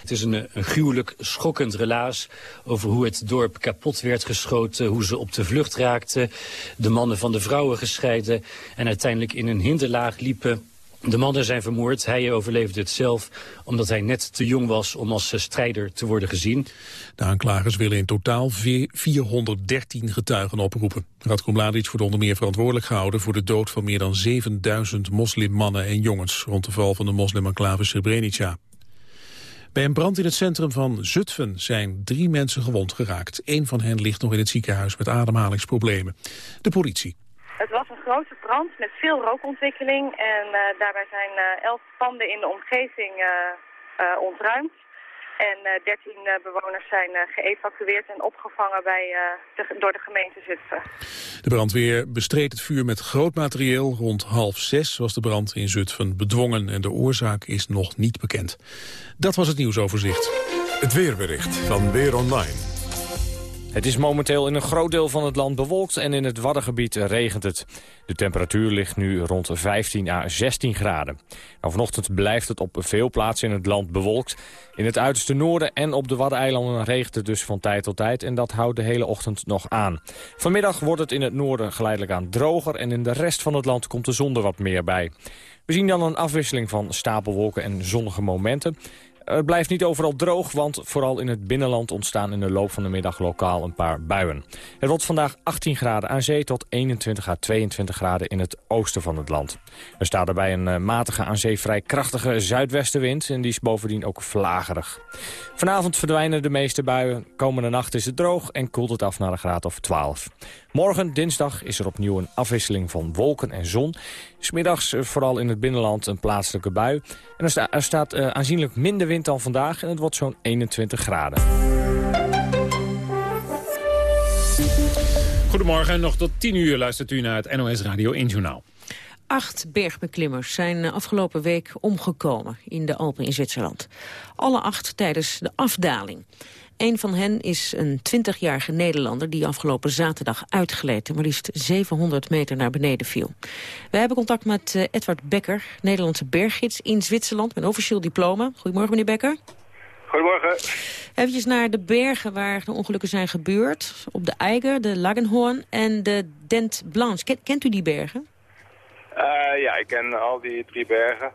Het is een, een gruwelijk, schokkend relaas over hoe het dorp kapot werd geschoten, hoe ze op de vlucht raakten, de mannen van de vrouwen gescheiden en uiteindelijk in een hinderlaag liepen. De mannen zijn vermoord, hij overleefde het zelf omdat hij net te jong was om als strijder te worden gezien. De aanklagers willen in totaal 413 getuigen oproepen. Radko Mladic wordt onder meer verantwoordelijk gehouden voor de dood van meer dan 7000 moslimmannen en jongens rond de val van de moslimenclave Srebrenica. Bij een brand in het centrum van Zutphen zijn drie mensen gewond geraakt. Eén van hen ligt nog in het ziekenhuis met ademhalingsproblemen. De politie. Het was een grote brand met veel rookontwikkeling en uh, daarbij zijn uh, elf panden in de omgeving uh, ontruimd. En 13 uh, bewoners zijn uh, geëvacueerd en opgevangen bij, de, door de gemeente Zutphen. De brandweer bestreed het vuur met groot materieel. Rond half zes was de brand in Zutphen bedwongen en de oorzaak is nog niet bekend. Dat was het nieuwsoverzicht. Het weerbericht van Weer Online. Het is momenteel in een groot deel van het land bewolkt en in het Waddengebied regent het. De temperatuur ligt nu rond 15 à 16 graden. Nou, vanochtend blijft het op veel plaatsen in het land bewolkt. In het uiterste noorden en op de Waddeneilanden regent het dus van tijd tot tijd... en dat houdt de hele ochtend nog aan. Vanmiddag wordt het in het noorden geleidelijk aan droger... en in de rest van het land komt de zon er wat meer bij. We zien dan een afwisseling van stapelwolken en zonnige momenten. Het blijft niet overal droog, want vooral in het binnenland ontstaan in de loop van de middag lokaal een paar buien. Het wordt vandaag 18 graden aan zee tot 21 à 22 graden in het oosten van het land. Er staat erbij een eh, matige aan zee vrij krachtige zuidwestenwind en die is bovendien ook vlagerig. Vanavond verdwijnen de meeste buien, komende nacht is het droog en koelt het af naar een graad of 12. Morgen, dinsdag, is er opnieuw een afwisseling van wolken en zon. Smiddags eh, vooral in het binnenland een plaatselijke bui. En er, sta, er staat uh, aanzienlijk minder wind dan vandaag en het wordt zo'n 21 graden. Goedemorgen, nog tot 10 uur luistert u naar het NOS Radio 1 Journaal. Acht bergbeklimmers zijn eh, afgelopen week omgekomen in de Alpen in Zwitserland. Alle acht tijdens de afdaling. Een van hen is een 20-jarige Nederlander die afgelopen zaterdag uitgleed... en maar liefst 700 meter naar beneden viel. We hebben contact met uh, Edward Becker, Nederlandse berggids in Zwitserland... met officieel diploma. Goedemorgen, meneer Becker. Goedemorgen. Even naar de bergen waar de ongelukken zijn gebeurd. Op de Eiger, de Lagenhoorn en de Dent Blanche. Kent, u die bergen? Uh, ja, ik ken al die drie bergen.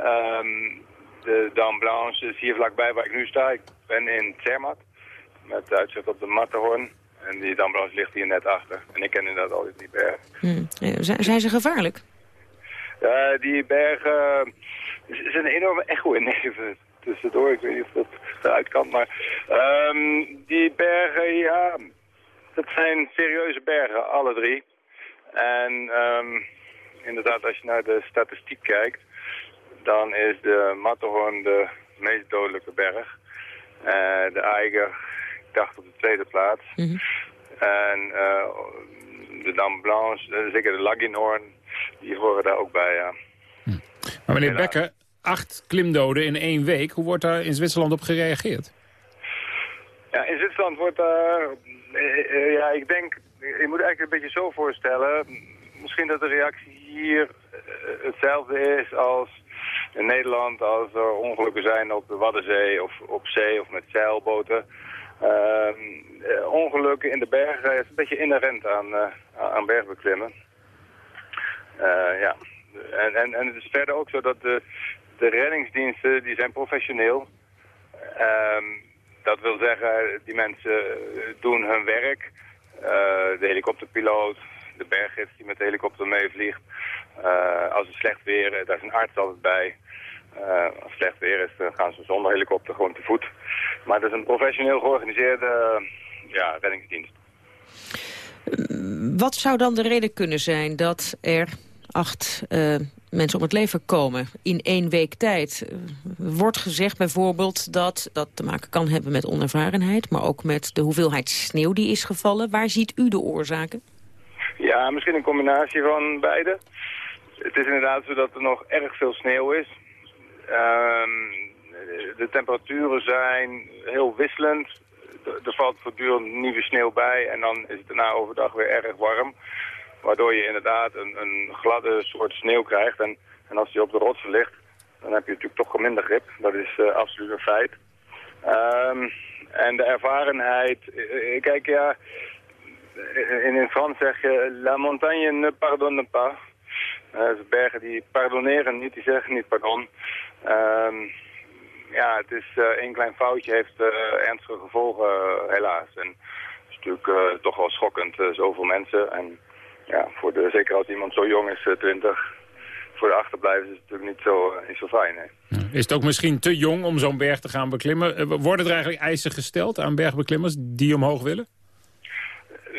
Um, de Dame Blanche is hier vlakbij waar ik nu sta. Ik ben in Zermatt met uitzicht op de Matterhorn. En die Dame Blanche ligt hier net achter. En ik ken inderdaad al die bergen. Hmm. Zijn ze gevaarlijk? Uh, die bergen... Er is een enorme echo in neven tussendoor. Ik weet niet of dat eruit kan. Maar um, die bergen, ja... Dat zijn serieuze bergen, alle drie. En um, inderdaad, als je naar de statistiek kijkt dan is de Matterhorn de meest dodelijke berg. Uh, de Eiger, ik dacht op de tweede plaats. Mhm. En uh, de Dame Blanche, uh, zeker de Laginhorn, die horen daar ook bij, ja. Hm. Maar meneer Becker, acht klimdoden in één week. Hoe wordt daar in Zwitserland op gereageerd? Ja, in Zwitserland wordt daar... ja, ik denk... Je moet eigenlijk een beetje zo voorstellen... Misschien dat de reactie hier hetzelfde is als in Nederland als er ongelukken zijn op de Waddenzee of op zee of met zeilboten. Ehm, eh, ongelukken in de bergen is een beetje inherent aan, uh, aan bergbeklimmen. Uh, ja. En, en, en het is verder ook zo dat de, reddingsdiensten die zijn professioneel. Um, dat wil zeggen, die mensen doen hun werk. de helikopterpiloot, de berggids die met de helikopter meevliegt. als het slecht weer, daar is een arts altijd bij. Uh, als het slecht weer is, dan gaan ze zonder helikopter gewoon te voet. Maar het is een professioneel georganiseerde ja, reddingsdienst. Wat zou dan de reden kunnen zijn dat er acht uh, mensen om het leven komen in één week tijd? wordt gezegd bijvoorbeeld dat dat te maken kan hebben met onervarenheid... maar ook met de hoeveelheid sneeuw die is gevallen. Waar ziet u de oorzaken? Ja, misschien een combinatie van beide. Het is inderdaad zo dat er nog erg veel sneeuw is. Ehm, de temperaturen zijn heel wisselend. Er valt voortdurend nieuwe sneeuw bij en dan is het daarna overdag weer erg warm. Waardoor je inderdaad een, een gladde soort sneeuw krijgt. En, en als die op de rotsen ligt, dan heb je natuurlijk toch minder grip. Dat is uh, absoluut een feit. Um, en de ervarenheid, uh, kijk ja, in, in Frans zeg je, la montagne ne pardonne pas. De bergen die pardonneren niet, die zeggen niet pardon. Um, ja, het is uh, één klein foutje heeft uh, ernstige gevolgen, helaas. En het is natuurlijk toch wel schokkend, zoveel mensen. En ja, voor de, zeker als iemand zo jong is, 20, voor de achterblijvers is het natuurlijk niet zo, niet zo fijn. Is het ook misschien te jong om zo'n berg te gaan beklimmen? Worden er eigenlijk eisen gesteld aan bergbeklimmers die omhoog willen?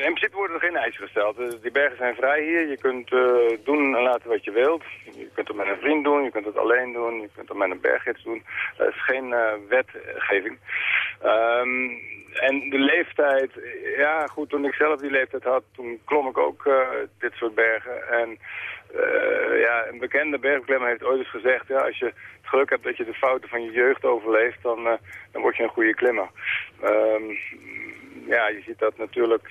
In principe worden er geen eisen gesteld. Die bergen zijn vrij hier. Je kunt uh, doen en laten wat je wilt. Je kunt het met een vriend doen, je kunt het alleen doen, je kunt het met een berggids doen. Dat is geen uh, wetgeving. Um, en de leeftijd, ja goed, toen ik zelf die leeftijd had, toen klom ik ook dit soort bergen. En ja, een bekende bergbeklimmer heeft ooit eens gezegd, ja, als je het geluk hebt dat je de fouten van je jeugd overleeft, dan, dan word je een goede klimmer. Um, ja, je ziet dat natuurlijk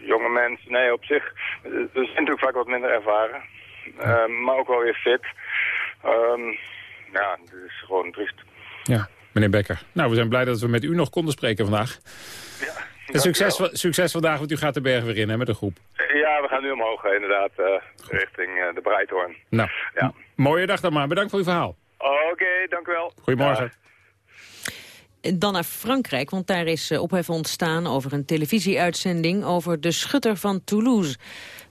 jonge mensen, nee op zich, ze zijn natuurlijk vaak wat minder ervaren. Um, maar ook wel weer fit. Um, ja, het is gewoon triest. Ja, meneer Becker. Nou, we zijn blij dat we met u nog konden spreken vandaag. Ja, en succes, succes vandaag, want u gaat de berg weer in hè, met een groep. Ja, we gaan nu omhoog inderdaad, uh, richting uh, de Breithoorn. Nou, ja. mooie dag dan maar. Bedankt voor uw verhaal. Oké, okay, dank u wel. Goedemorgen. Dan naar Frankrijk, want daar is eh, ophef ontstaan over een televisieuitzending over de schutter van Toulouse,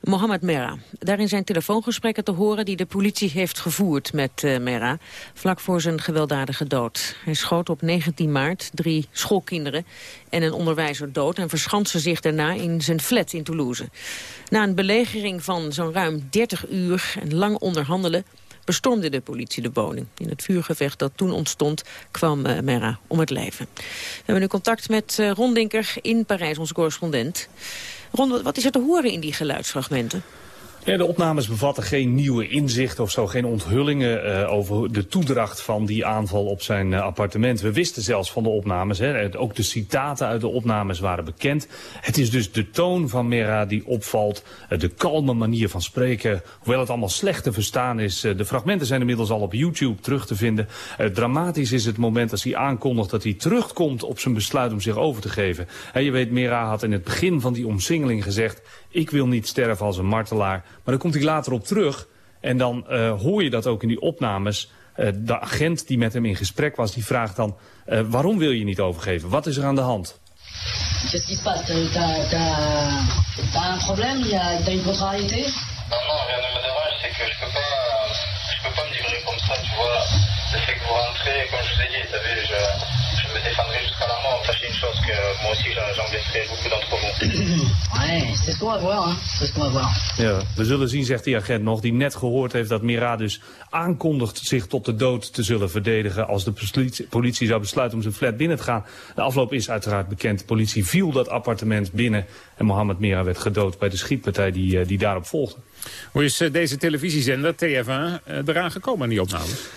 Mohamed Merah. Daarin zijn telefoongesprekken te horen die de politie heeft gevoerd met uh, Merah, vlak voor zijn gewelddadige dood. Hij schoot op 19 maart drie schoolkinderen en een onderwijzer dood en verschanste zich daarna in zijn flat in Toulouse. Na een belegering van zo'n ruim 30 uur en lang onderhandelen bestormde de politie de woning. In het vuurgevecht dat toen ontstond kwam uh, Mera om het leven. We hebben nu contact met uh, Ron in Parijs, onze correspondent. Ron, wat is er te horen in die geluidsfragmenten? Ja, de opnames bevatten geen nieuwe inzichten of zo, geen onthullingen uh, over de toedracht van die aanval op zijn uh, appartement. We wisten zelfs van de opnames, hè. ook de citaten uit de opnames waren bekend. Het is dus de toon van Mera die opvalt, uh, de kalme manier van spreken, hoewel het allemaal slecht te verstaan is. de fragmenten zijn inmiddels al op YouTube terug te vinden. dramatisch is het moment als hij aankondigt dat hij terugkomt op zijn besluit om zich over te geven. je weet, Mera had in het begin van die omsingeling gezegd, ik wil niet sterven als een martelaar. Maar dan komt hij later op terug. En dan uh, hoor je dat ook in die opnames. Uh, de agent die met hem in gesprek was, die vraagt dan... Uh, waarom wil je niet overgeven? Wat is er aan de hand? Qu'est-ce qui se passe T'as un problème T'as une contrariété Non, non, rien ne me dérange, c'est que je peux pas, je peux pas me livrer comme ça, tu vois. Le fait que vous rentrez, comme je vous ai dit, vous savez, je, je me défendrai jusqu'à la mort. Sachez une chose, que moi aussi j'en blesserai beaucoup d'entre vous. Ouais, c'est ce qu'on va voir, hein. C'est ce qu'on va voir. Ja, we zullen zien, zegt die agent nog, die net gehoord heeft dat Mira dus aankondigt zich tot de dood te zullen verdedigen als de politie, politie zou besluiten om zijn flat binnen te gaan. De afloop is uiteraard bekend. De politie viel dat appartement binnen en Mohammed Mira werd gedood bij de schietpartij die, die daarop volgde. Hoe is deze televisiezender, TF1, eraan gekomen aan die opnames?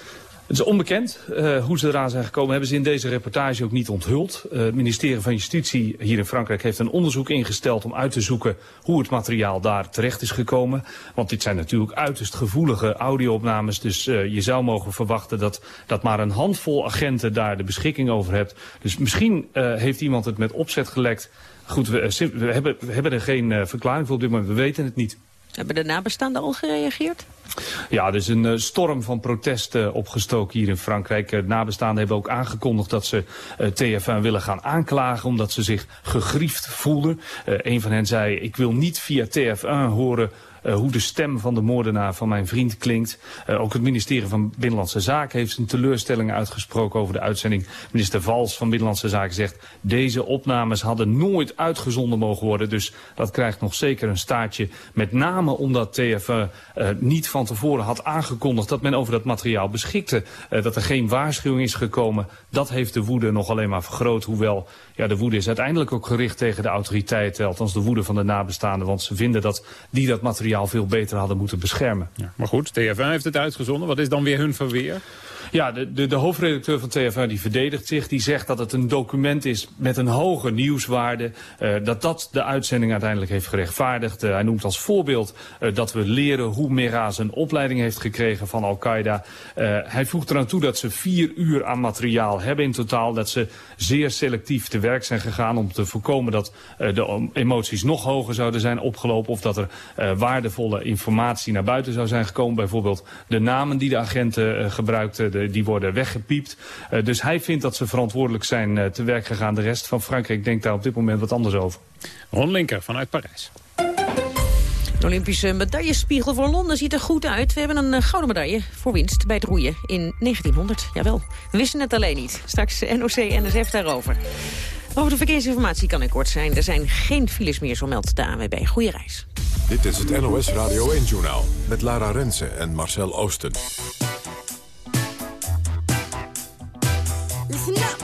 Het is onbekend uh, hoe ze eraan zijn gekomen. Hebben ze in deze reportage ook niet onthuld. Uh, het ministerie van Justitie hier in Frankrijk heeft een onderzoek ingesteld... om uit te zoeken hoe het materiaal daar terecht is gekomen. Want dit zijn natuurlijk uiterst gevoelige audio-opnames. Dus uh, je zou mogen verwachten dat, dat maar een handvol agenten daar de beschikking over hebt. Dus misschien heeft iemand het met opzet gelekt. Goed, we, hebben, we hebben er geen verklaring voor op dit moment. We weten het niet. Hebben de nabestaanden al gereageerd? Ja, er is een uh, storm van protesten uh, opgestoken hier in Frankrijk. Uh, nabestaanden hebben ook aangekondigd dat ze TF1 willen gaan aanklagen... omdat ze zich gegriefd voelden. een van hen zei, ik wil niet via TF1 horen hoe de stem van de moordenaar van mijn vriend klinkt. Uh, ook het ministerie van Binnenlandse Zaken heeft zijn teleurstellingen uitgesproken over de uitzending. Minister Vals van Binnenlandse Zaken zegt... deze opnames hadden nooit uitgezonden mogen worden. Dus dat krijgt nog zeker een staartje. Met name omdat TF uh, niet van tevoren had aangekondigd... dat men over dat materiaal beschikte. dat er geen waarschuwing is gekomen. Dat heeft de woede nog alleen maar vergroot. Hoewel ja, de woede is uiteindelijk ook gericht tegen de autoriteiten. Althans de woede van de nabestaanden. Want ze vinden dat die dat materiaal veel beter hadden moeten beschermen. Ja, maar goed, TF1 heeft het uitgezonden. Wat is dan weer hun verweer? Ja, de, de, de hoofdredacteur van TF1 die verdedigt zich. Die zegt dat het een document is met een hoge nieuwswaarde. Uh, dat dat de uitzending uiteindelijk heeft gerechtvaardigd. Uh, hij noemt als voorbeeld uh, dat we leren hoe Mera zijn opleiding heeft gekregen van Al-Qaeda. hij voegt eraan toe dat ze vier uur aan materiaal hebben in totaal. Dat ze zeer selectief te werk zijn gegaan om te voorkomen dat de emoties nog hoger zouden zijn opgelopen. Of dat er waardevolle informatie naar buiten zou zijn gekomen. Bijvoorbeeld de namen die de agenten gebruikten die worden weggepiept. Uh, dus hij vindt dat ze verantwoordelijk zijn uh, te werk gegaan. De rest van Frankrijk denkt daar op dit moment wat anders over. Ron Linker vanuit Parijs. De Olympische medaillespiegel voor Londen ziet er goed uit. We hebben een uh, gouden medaille voor winst bij het roeien in 1900. Jawel, we wisten het alleen niet. Straks NOC-NSF daarover. Over de verkeersinformatie kan ik kort zijn. Er zijn geen files meer, zo meldt de ANWB. Goeie reis. Dit is het NOS Radio 1-journaal met Lara Rensen en Marcel Oosten. Listen up.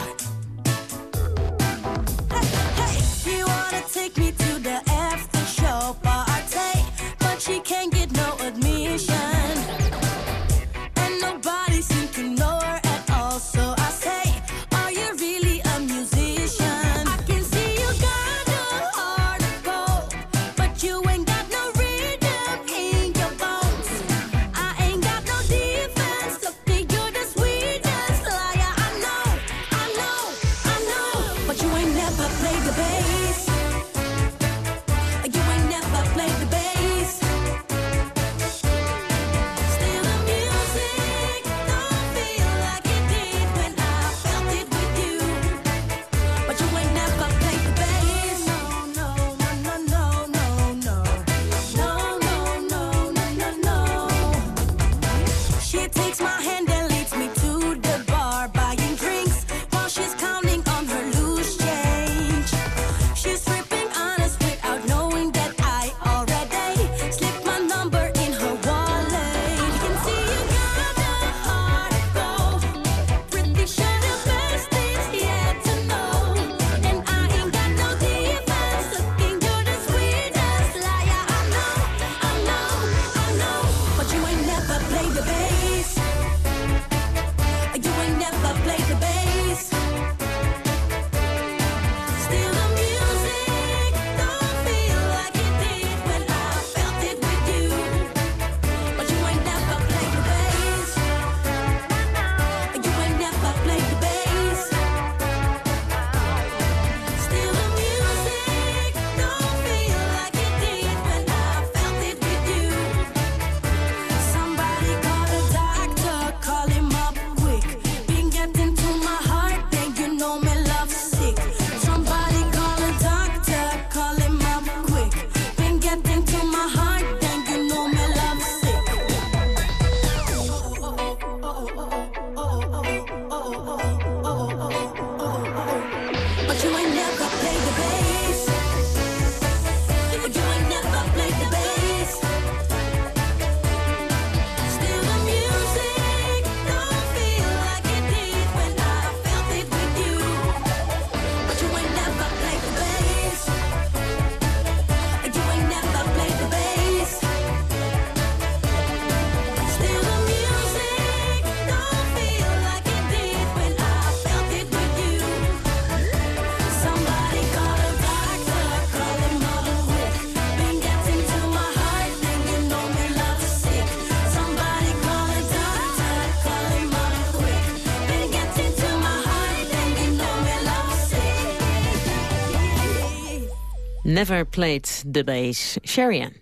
Never played the bass. Sherian.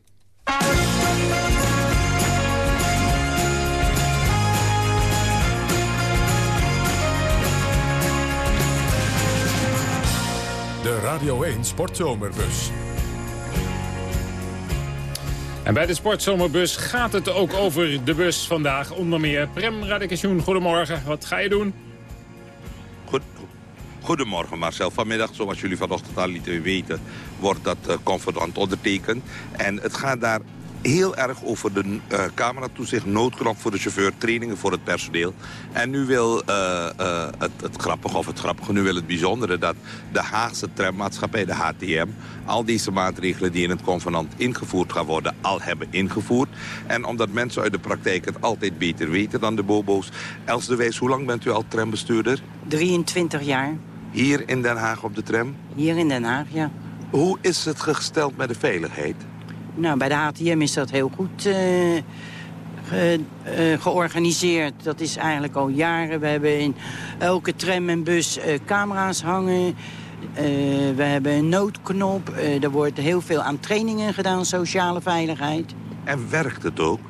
De Radio 1 Sportzomerbus. En bij de Sportzomerbus gaat het ook over de bus vandaag. Onder meer Prem Radikasjoen, goedemorgen. Wat ga je doen? Goed, goedemorgen Marcel. Vanmiddag, zoals jullie vanochtend al lieten weten, wordt dat uh, convenant ondertekend. En het gaat daar heel erg over de uh, cameratoezicht, noodknop voor de chauffeur, trainingen voor het personeel. En nu wil uh, het, het grappige, of het grappige, nu wil het bijzondere... dat de Haagse trammaatschappij, de HTM... al deze maatregelen die in het convenant ingevoerd gaan worden... al hebben ingevoerd. En omdat mensen uit de praktijk het altijd beter weten dan de bobo's... Els de Wijs, hoe lang bent u al trambestuurder? 23 jaar. Hier in Den Haag op de tram? Hier in Den Haag, ja. Hoe is het gesteld met de veiligheid? Nou, bij de HTM is dat heel goed uh, ge, uh, georganiseerd. Dat is eigenlijk al jaren. We hebben in elke tram en bus uh, camera's hangen. we hebben een noodknop. er wordt heel veel aan trainingen gedaan, sociale veiligheid. En werkt het ook?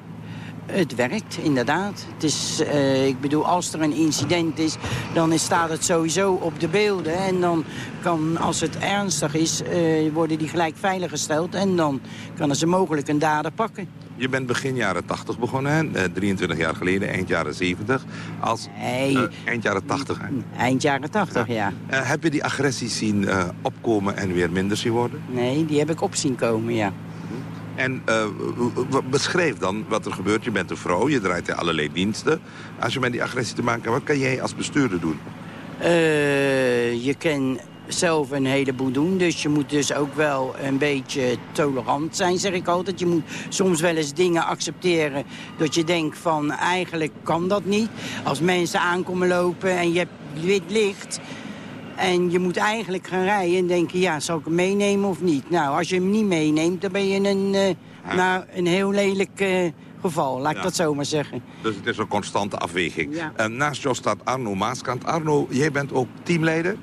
Het werkt, inderdaad. Het is, uh, ik bedoel, als er een incident is, dan staat het sowieso op de beelden. En dan kan, als het ernstig is, uh, worden die gelijk veiliggesteld. En dan kunnen ze mogelijk een dader pakken. Je bent begin jaren 80 begonnen, hè? Uh, 23 jaar geleden, eind jaren 70. Als, nee. eind jaren 80, hè? Eind jaren 80, ja. ja. heb je die agressie zien opkomen en weer minder zien worden? Nee, die heb ik op zien komen, ja. En uh, beschrijf dan wat er gebeurt. Je bent een vrouw, je draait in allerlei diensten. Als je met die agressie te maken hebt, wat kan jij als bestuurder doen? Uh, je kan zelf een heleboel doen. Dus je moet dus ook wel een beetje tolerant zijn, zeg ik altijd. Je moet soms wel eens dingen accepteren dat je denkt van eigenlijk kan dat niet. Als mensen aankomen lopen en je hebt wit licht... En je moet eigenlijk gaan rijden en denken, ja, zal ik hem meenemen of niet? Nou, als je hem niet meeneemt, dan ben je een, uh, ja. nou, een heel lelijk uh, geval, laat ik ja. dat zo maar zeggen. Dus het is een constante afweging. Ja. Uh, naast jou staat Arno Maaskant. Arno, jij bent ook teamleider?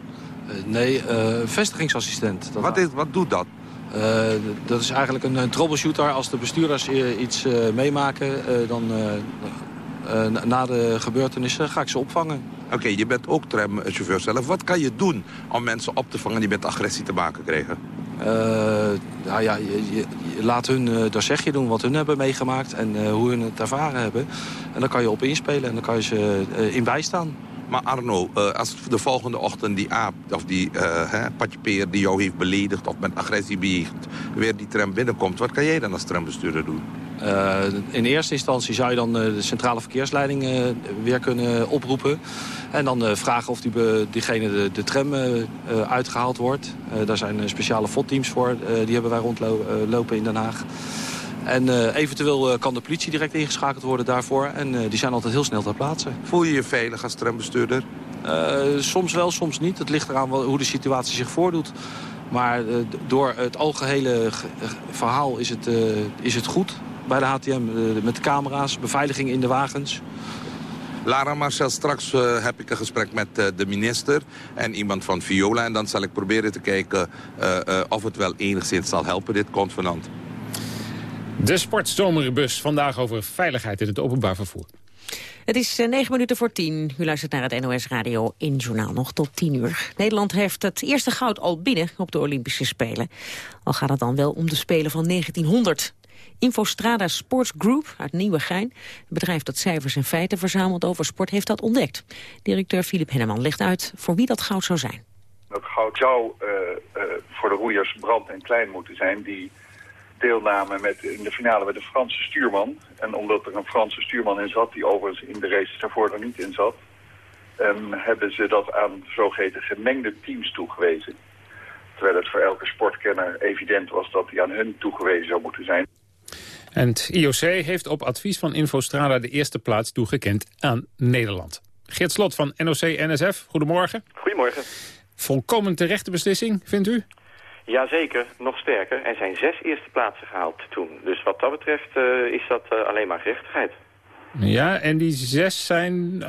nee, vestigingsassistent. Dat wat, is, wat doet dat? Uh, dat is eigenlijk een, een troubleshooter. Als de bestuurders iets uh, meemaken, uh, dan na de gebeurtenissen ga ik ze opvangen. Oké, okay, je bent ook tramchauffeur zelf. Wat kan je doen om mensen op te vangen die met agressie te maken krijgen? nou ja, je, je, je laat hun dat zegje doen wat hun hebben meegemaakt en hoe hun het ervaren hebben. En dan kan je op inspelen en dan kan je ze in bijstaan. Maar Arno, uh, als de volgende ochtend die aap of die uh, hè, patjepeer die jou heeft beledigd of met agressie bejegend weer die tram binnenkomt, wat kan jij dan als trambestuurder doen? Uh, in eerste instantie zou je dan de centrale verkeersleiding weer kunnen oproepen. En dan vragen of die, diegene de, de tram uitgehaald wordt. daar zijn speciale fotteams voor, die hebben wij rondlopen in Den Haag. En uh, eventueel uh, kan de politie direct ingeschakeld worden daarvoor. En uh, die zijn altijd heel snel ter plaatse. Voel je je veilig als trambestuurder? soms wel, soms niet. Het ligt eraan hoe de situatie zich voordoet. Maar door het algehele verhaal is het, is het goed bij de HTM. met de camera's, beveiliging in de wagens. Lara Marcel, straks uh, heb ik een gesprek met uh, de minister en iemand van Viola. En dan zal ik proberen te kijken uh, of het wel enigszins zal helpen, dit convenant. De sportzomerbus, vandaag over veiligheid in het openbaar vervoer. Het is negen minuten voor tien. U luistert naar het NOS Radio in Journaal nog tot tien uur. Nederland heeft het eerste goud al binnen op de Olympische Spelen. Al gaat het dan wel om de Spelen van 1900. Infostrada Sports Group uit Nieuwegein, het bedrijf dat cijfers en feiten verzamelt over sport, heeft dat ontdekt. Directeur Filip Henneman legt uit voor wie dat goud zou zijn. Dat goud zou uh, uh, voor de roeiers Brand en Klein moeten zijn, die deelnamen met, in de finale met een Franse stuurman. En omdat er een Franse stuurman in zat, die overigens in de races daarvoor er niet in zat... Um, hebben ze dat aan zogeheten gemengde teams toegewezen. Terwijl het voor elke sportkenner evident was dat die aan hun toegewezen zou moeten zijn. En het IOC heeft op advies van Infostrada de eerste plaats toegekend aan Nederland. Geert Slot van NOC-NSF, goedemorgen. Goedemorgen. Volkomen terechte beslissing, vindt u? Jazeker, nog sterker. Er zijn zes eerste plaatsen gehaald toen. Dus wat dat betreft uh, is dat uh, alleen maar gerechtigheid. Ja, en die zes zijn,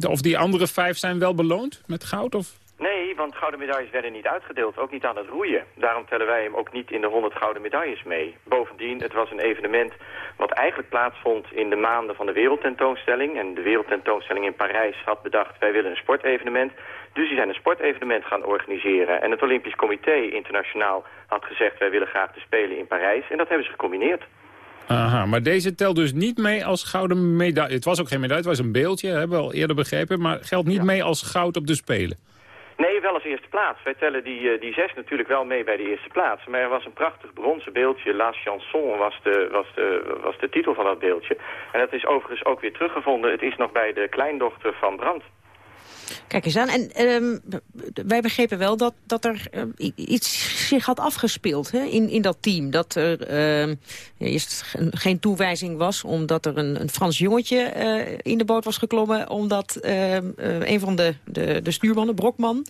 uh, of die andere vijf zijn wel beloond met goud? Of? Nee, want gouden medailles werden niet uitgedeeld, ook niet aan het roeien. Daarom tellen wij hem ook niet in de 100 gouden medailles mee. Bovendien, het was een evenement wat eigenlijk plaatsvond in de maanden van de wereldtentoonstelling. En de wereldtentoonstelling in Parijs had bedacht, wij willen een sportevenement. Dus die zijn een sportevenement gaan organiseren. En het Olympisch Comité internationaal had gezegd, wij willen graag de Spelen in Parijs. En dat hebben ze gecombineerd. Aha, maar deze telt dus niet mee als gouden medaille. Het was ook geen medaille, het was een beeldje, hebben we al eerder begrepen. Maar geldt niet mee als goud op de Spelen. Nee, wel als eerste plaats. Wij tellen die, eh, die zes natuurlijk wel mee bij de eerste plaats. Maar er was een prachtig bronzen beeldje. La Chanson was de, was, de, was de titel van dat beeldje. En dat is overigens ook weer teruggevonden. Het is nog bij de kleindochter van Brandt. Kijk eens aan. En ehm, wij begrepen wel dat, dat er eh, iets zich had afgespeeld hè, in, in dat team. Dat er ehm, eerst ge- geen toewijzing was omdat er een, een Frans jongetje eh, in de boot was geklommen. Omdat ehm, eh, een van de, de, de stuurmannen, Brokman,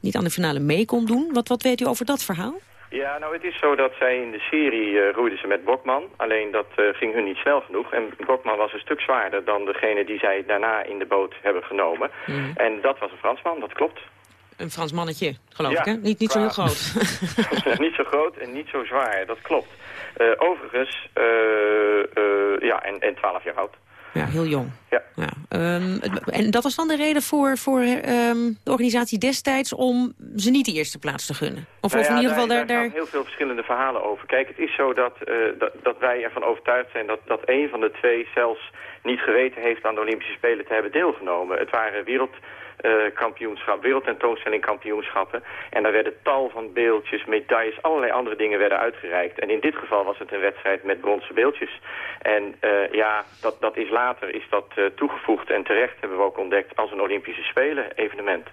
niet aan de finale mee kon doen. Wat, wat weet u over dat verhaal? Ja, nou het is zo dat zij in de serie eh, roeiden ze met Bokman. Alleen dat eh, ging hun niet snel genoeg. En Bokman was een stuk zwaarder dan degene die zij daarna in de boot hebben genomen. En dat was een Fransman, dat klopt. Een Frans mannetje, geloof Ja, ik, hè? Niet, niet zo heel groot. niet zo groot en niet zo zwaar, dat klopt. Eh, overigens, ja, en, en 12 jaar oud. Ja, heel jong. Ja. Ehm, het- en dat was dan de reden voor, voor ehm, de organisatie destijds om ze niet de eerste plaats te gunnen? Of, Nou of in ja, ieder geval daar, daar... gaan heel veel verschillende verhalen over. Kijk, het is zo dat, eh, dat, dat wij ervan overtuigd zijn dat, dat een van de twee zelfs niet geweten heeft aan de Olympische Spelen te hebben deelgenomen. Het waren wereldkampioenschap, wereldtentoonstelling kampioenschappen. En daar werden tal van beeldjes, medailles, allerlei andere dingen werden uitgereikt. En in dit geval was het een wedstrijd met bronzen beeldjes. En eh, ja, dat, dat is later is dat eh, toegevoegd en terecht hebben we ook ontdekt als een Olympische Spelen evenement.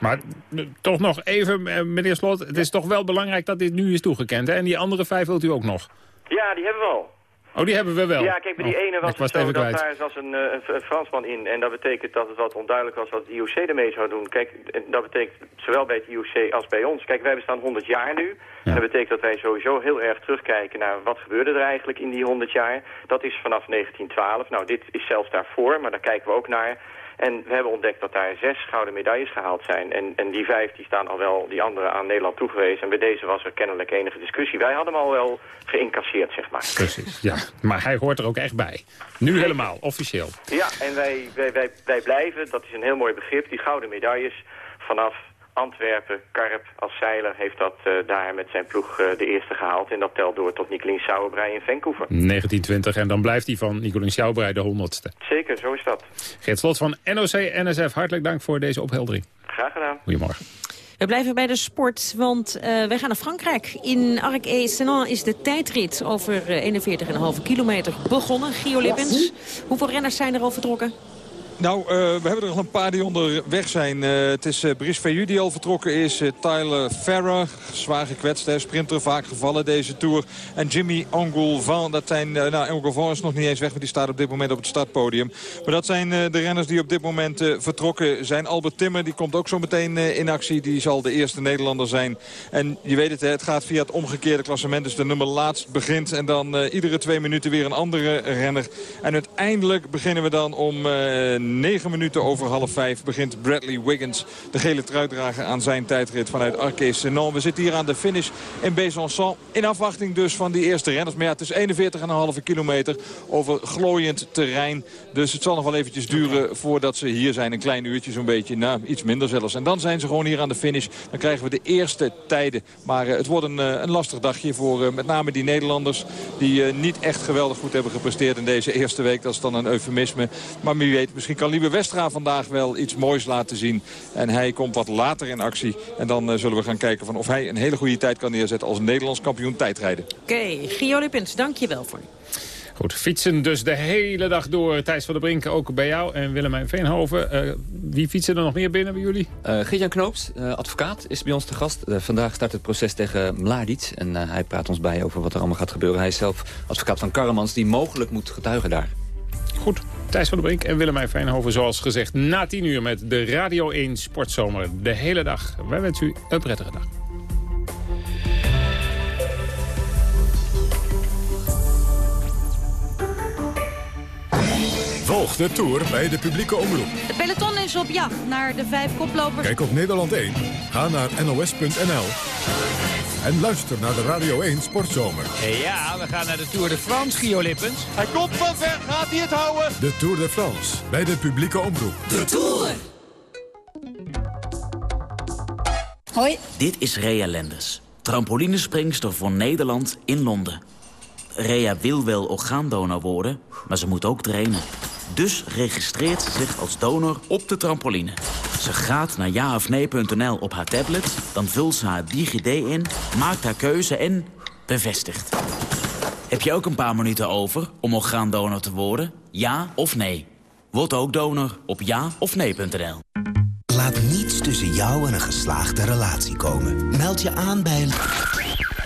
Maar eh, toch nog even, eh, meneer Slot, het is toch wel belangrijk dat dit nu is toegekend. Hè? En die andere vijf wilt u ook nog? Ja, die hebben we al. Oh, die hebben we wel. Ja, kijk, bij die Oh, ene was was het zo even dat kwijt. daar zat een, eh, een, een Fransman in. En dat betekent dat het wat onduidelijk was wat het IOC ermee zou doen. Kijk, dat betekent zowel bij het IOC als bij ons. Kijk, wij bestaan 100 jaar nu. En dat betekent dat wij sowieso heel erg terugkijken naar wat gebeurde er eigenlijk in die 100 jaar. Dat is vanaf 1912. Nou, dit is zelfs daarvoor, maar daar kijken we ook naar. En we hebben ontdekt dat daar zes gouden medailles gehaald zijn. En, en die vijf die staan al wel, die andere aan Nederland toegewezen. En bij deze was er kennelijk enige discussie. Wij hadden hem al wel geïncasseerd, zeg maar. Precies, ja. Maar hij hoort er ook echt bij. Nu helemaal, officieel. Ja, en wij, wij, wij, wij blijven, dat is een heel mooi begrip, die gouden medailles vanaf Antwerpen, Karp als zeiler heeft dat eh, daar met zijn ploeg eh, de eerste gehaald. En dat telt door tot Nicolien Sauerbrei in Vancouver. 1920 en dan blijft hij van Nicolien Schouwbrei de honderdste. Zeker, zo is dat. Geert Slot van NOC-NSF, hartelijk dank voor deze opheldering. Graag gedaan. Goedemorgen. We blijven bij de sport, want eh wij gaan naar Frankrijk. In Arc-et-Senan is de tijdrit over eh, 41,5 kilometer begonnen. Gio Lippens, hoeveel renners zijn er al vertrokken? Nou, eh, we hebben er al een paar die onderweg zijn. Eh, het is eh Brice Feyu die al vertrokken is. Tyler Ferrer, zwaar gekwetst, sprinter, vaak gevallen deze Tour. En Jimmy Ongoulvan, dat zijn... nou, Ongoulvan is nog niet eens weg, maar die staat op dit moment op het startpodium. Maar dat zijn de renners die op dit moment vertrokken zijn. Albert Timmer, die komt ook zo meteen in actie. Die zal de eerste Nederlander zijn. En je weet het, hè, het gaat via het omgekeerde klassement. Dus de nummer laatst begint. En dan iedere twee minuten weer een andere renner. En uiteindelijk beginnen we dan om... eh, negen minuten over half vijf begint Bradley Wiggins, de gele truitdrager, aan zijn tijdrit vanuit Arquet-Senon. We zitten hier aan de finish in Besançon. In afwachting dus van die eerste renners. Maar ja, het is 41,5 kilometer over glooiend terrein. Dus het zal nog wel eventjes duren voordat ze hier zijn. Een klein uurtje zo'n beetje. Nou, iets minder zelfs. En dan zijn ze gewoon hier aan de finish. Dan krijgen we de eerste tijden. Maar eh, het wordt een, eh, een lastig dagje voor eh, met name die Nederlanders. Die niet echt geweldig goed hebben gepresteerd in deze eerste week. Dat is dan een eufemisme. Maar wie weet, misschien kan Liebe Westra vandaag wel iets moois laten zien. En hij komt wat later in actie. En dan eh, zullen we gaan kijken van of hij een hele goede tijd kan neerzetten als Nederlands kampioen tijdrijden. Oké, Gio Lippens, dank je wel voor. Goed, fietsen dus de hele dag door. Thijs van der Brink ook bij jou en Willemijn Veenhoven. Eh, wie fietsen er nog meer binnen bij jullie? Uh, Geert-Jan Knoops, uh, advocaat, is bij ons te gast. Uh, vandaag start het proces tegen Mladic. En uh, hij praat ons bij over wat er allemaal gaat gebeuren. Hij is zelf advocaat van Karremans, die mogelijk moet getuigen daar. Goed, Thijs van der Brink en Willemijn Veenhoven zoals gezegd na 10 uur met de Radio 1 Sportzomer. De hele dag. Wij wensen u een prettige dag. Volg de Tour bij de publieke omroep. Het peloton is op jacht naar de vijf koplopers. Kijk op Nederland 1. Ga naar nos.nl. En luister naar de Radio 1 Sportzomer. Ja, we gaan naar de Tour de France, Gio Lippens. Hij komt van ver, gaat hij het houden? De Tour de France bij de publieke omroep. De Tour! Hoi. Dit is Rea Lenders, trampolinespringster voor Nederland in Londen. Rea wil wel orgaandonor worden, maar ze moet ook trainen. Dus registreert ze zich als donor op de trampoline. Ze gaat naar jaofnee.nl op haar tablet, dan vult ze haar DigiD in, maakt haar keuze en bevestigt. Heb je ook een paar minuten over om orgaandonor te worden? Ja of nee? Word ook donor op jaofnee.nl. Laat niets tussen jou en een geslaagde relatie komen. Meld je aan bij...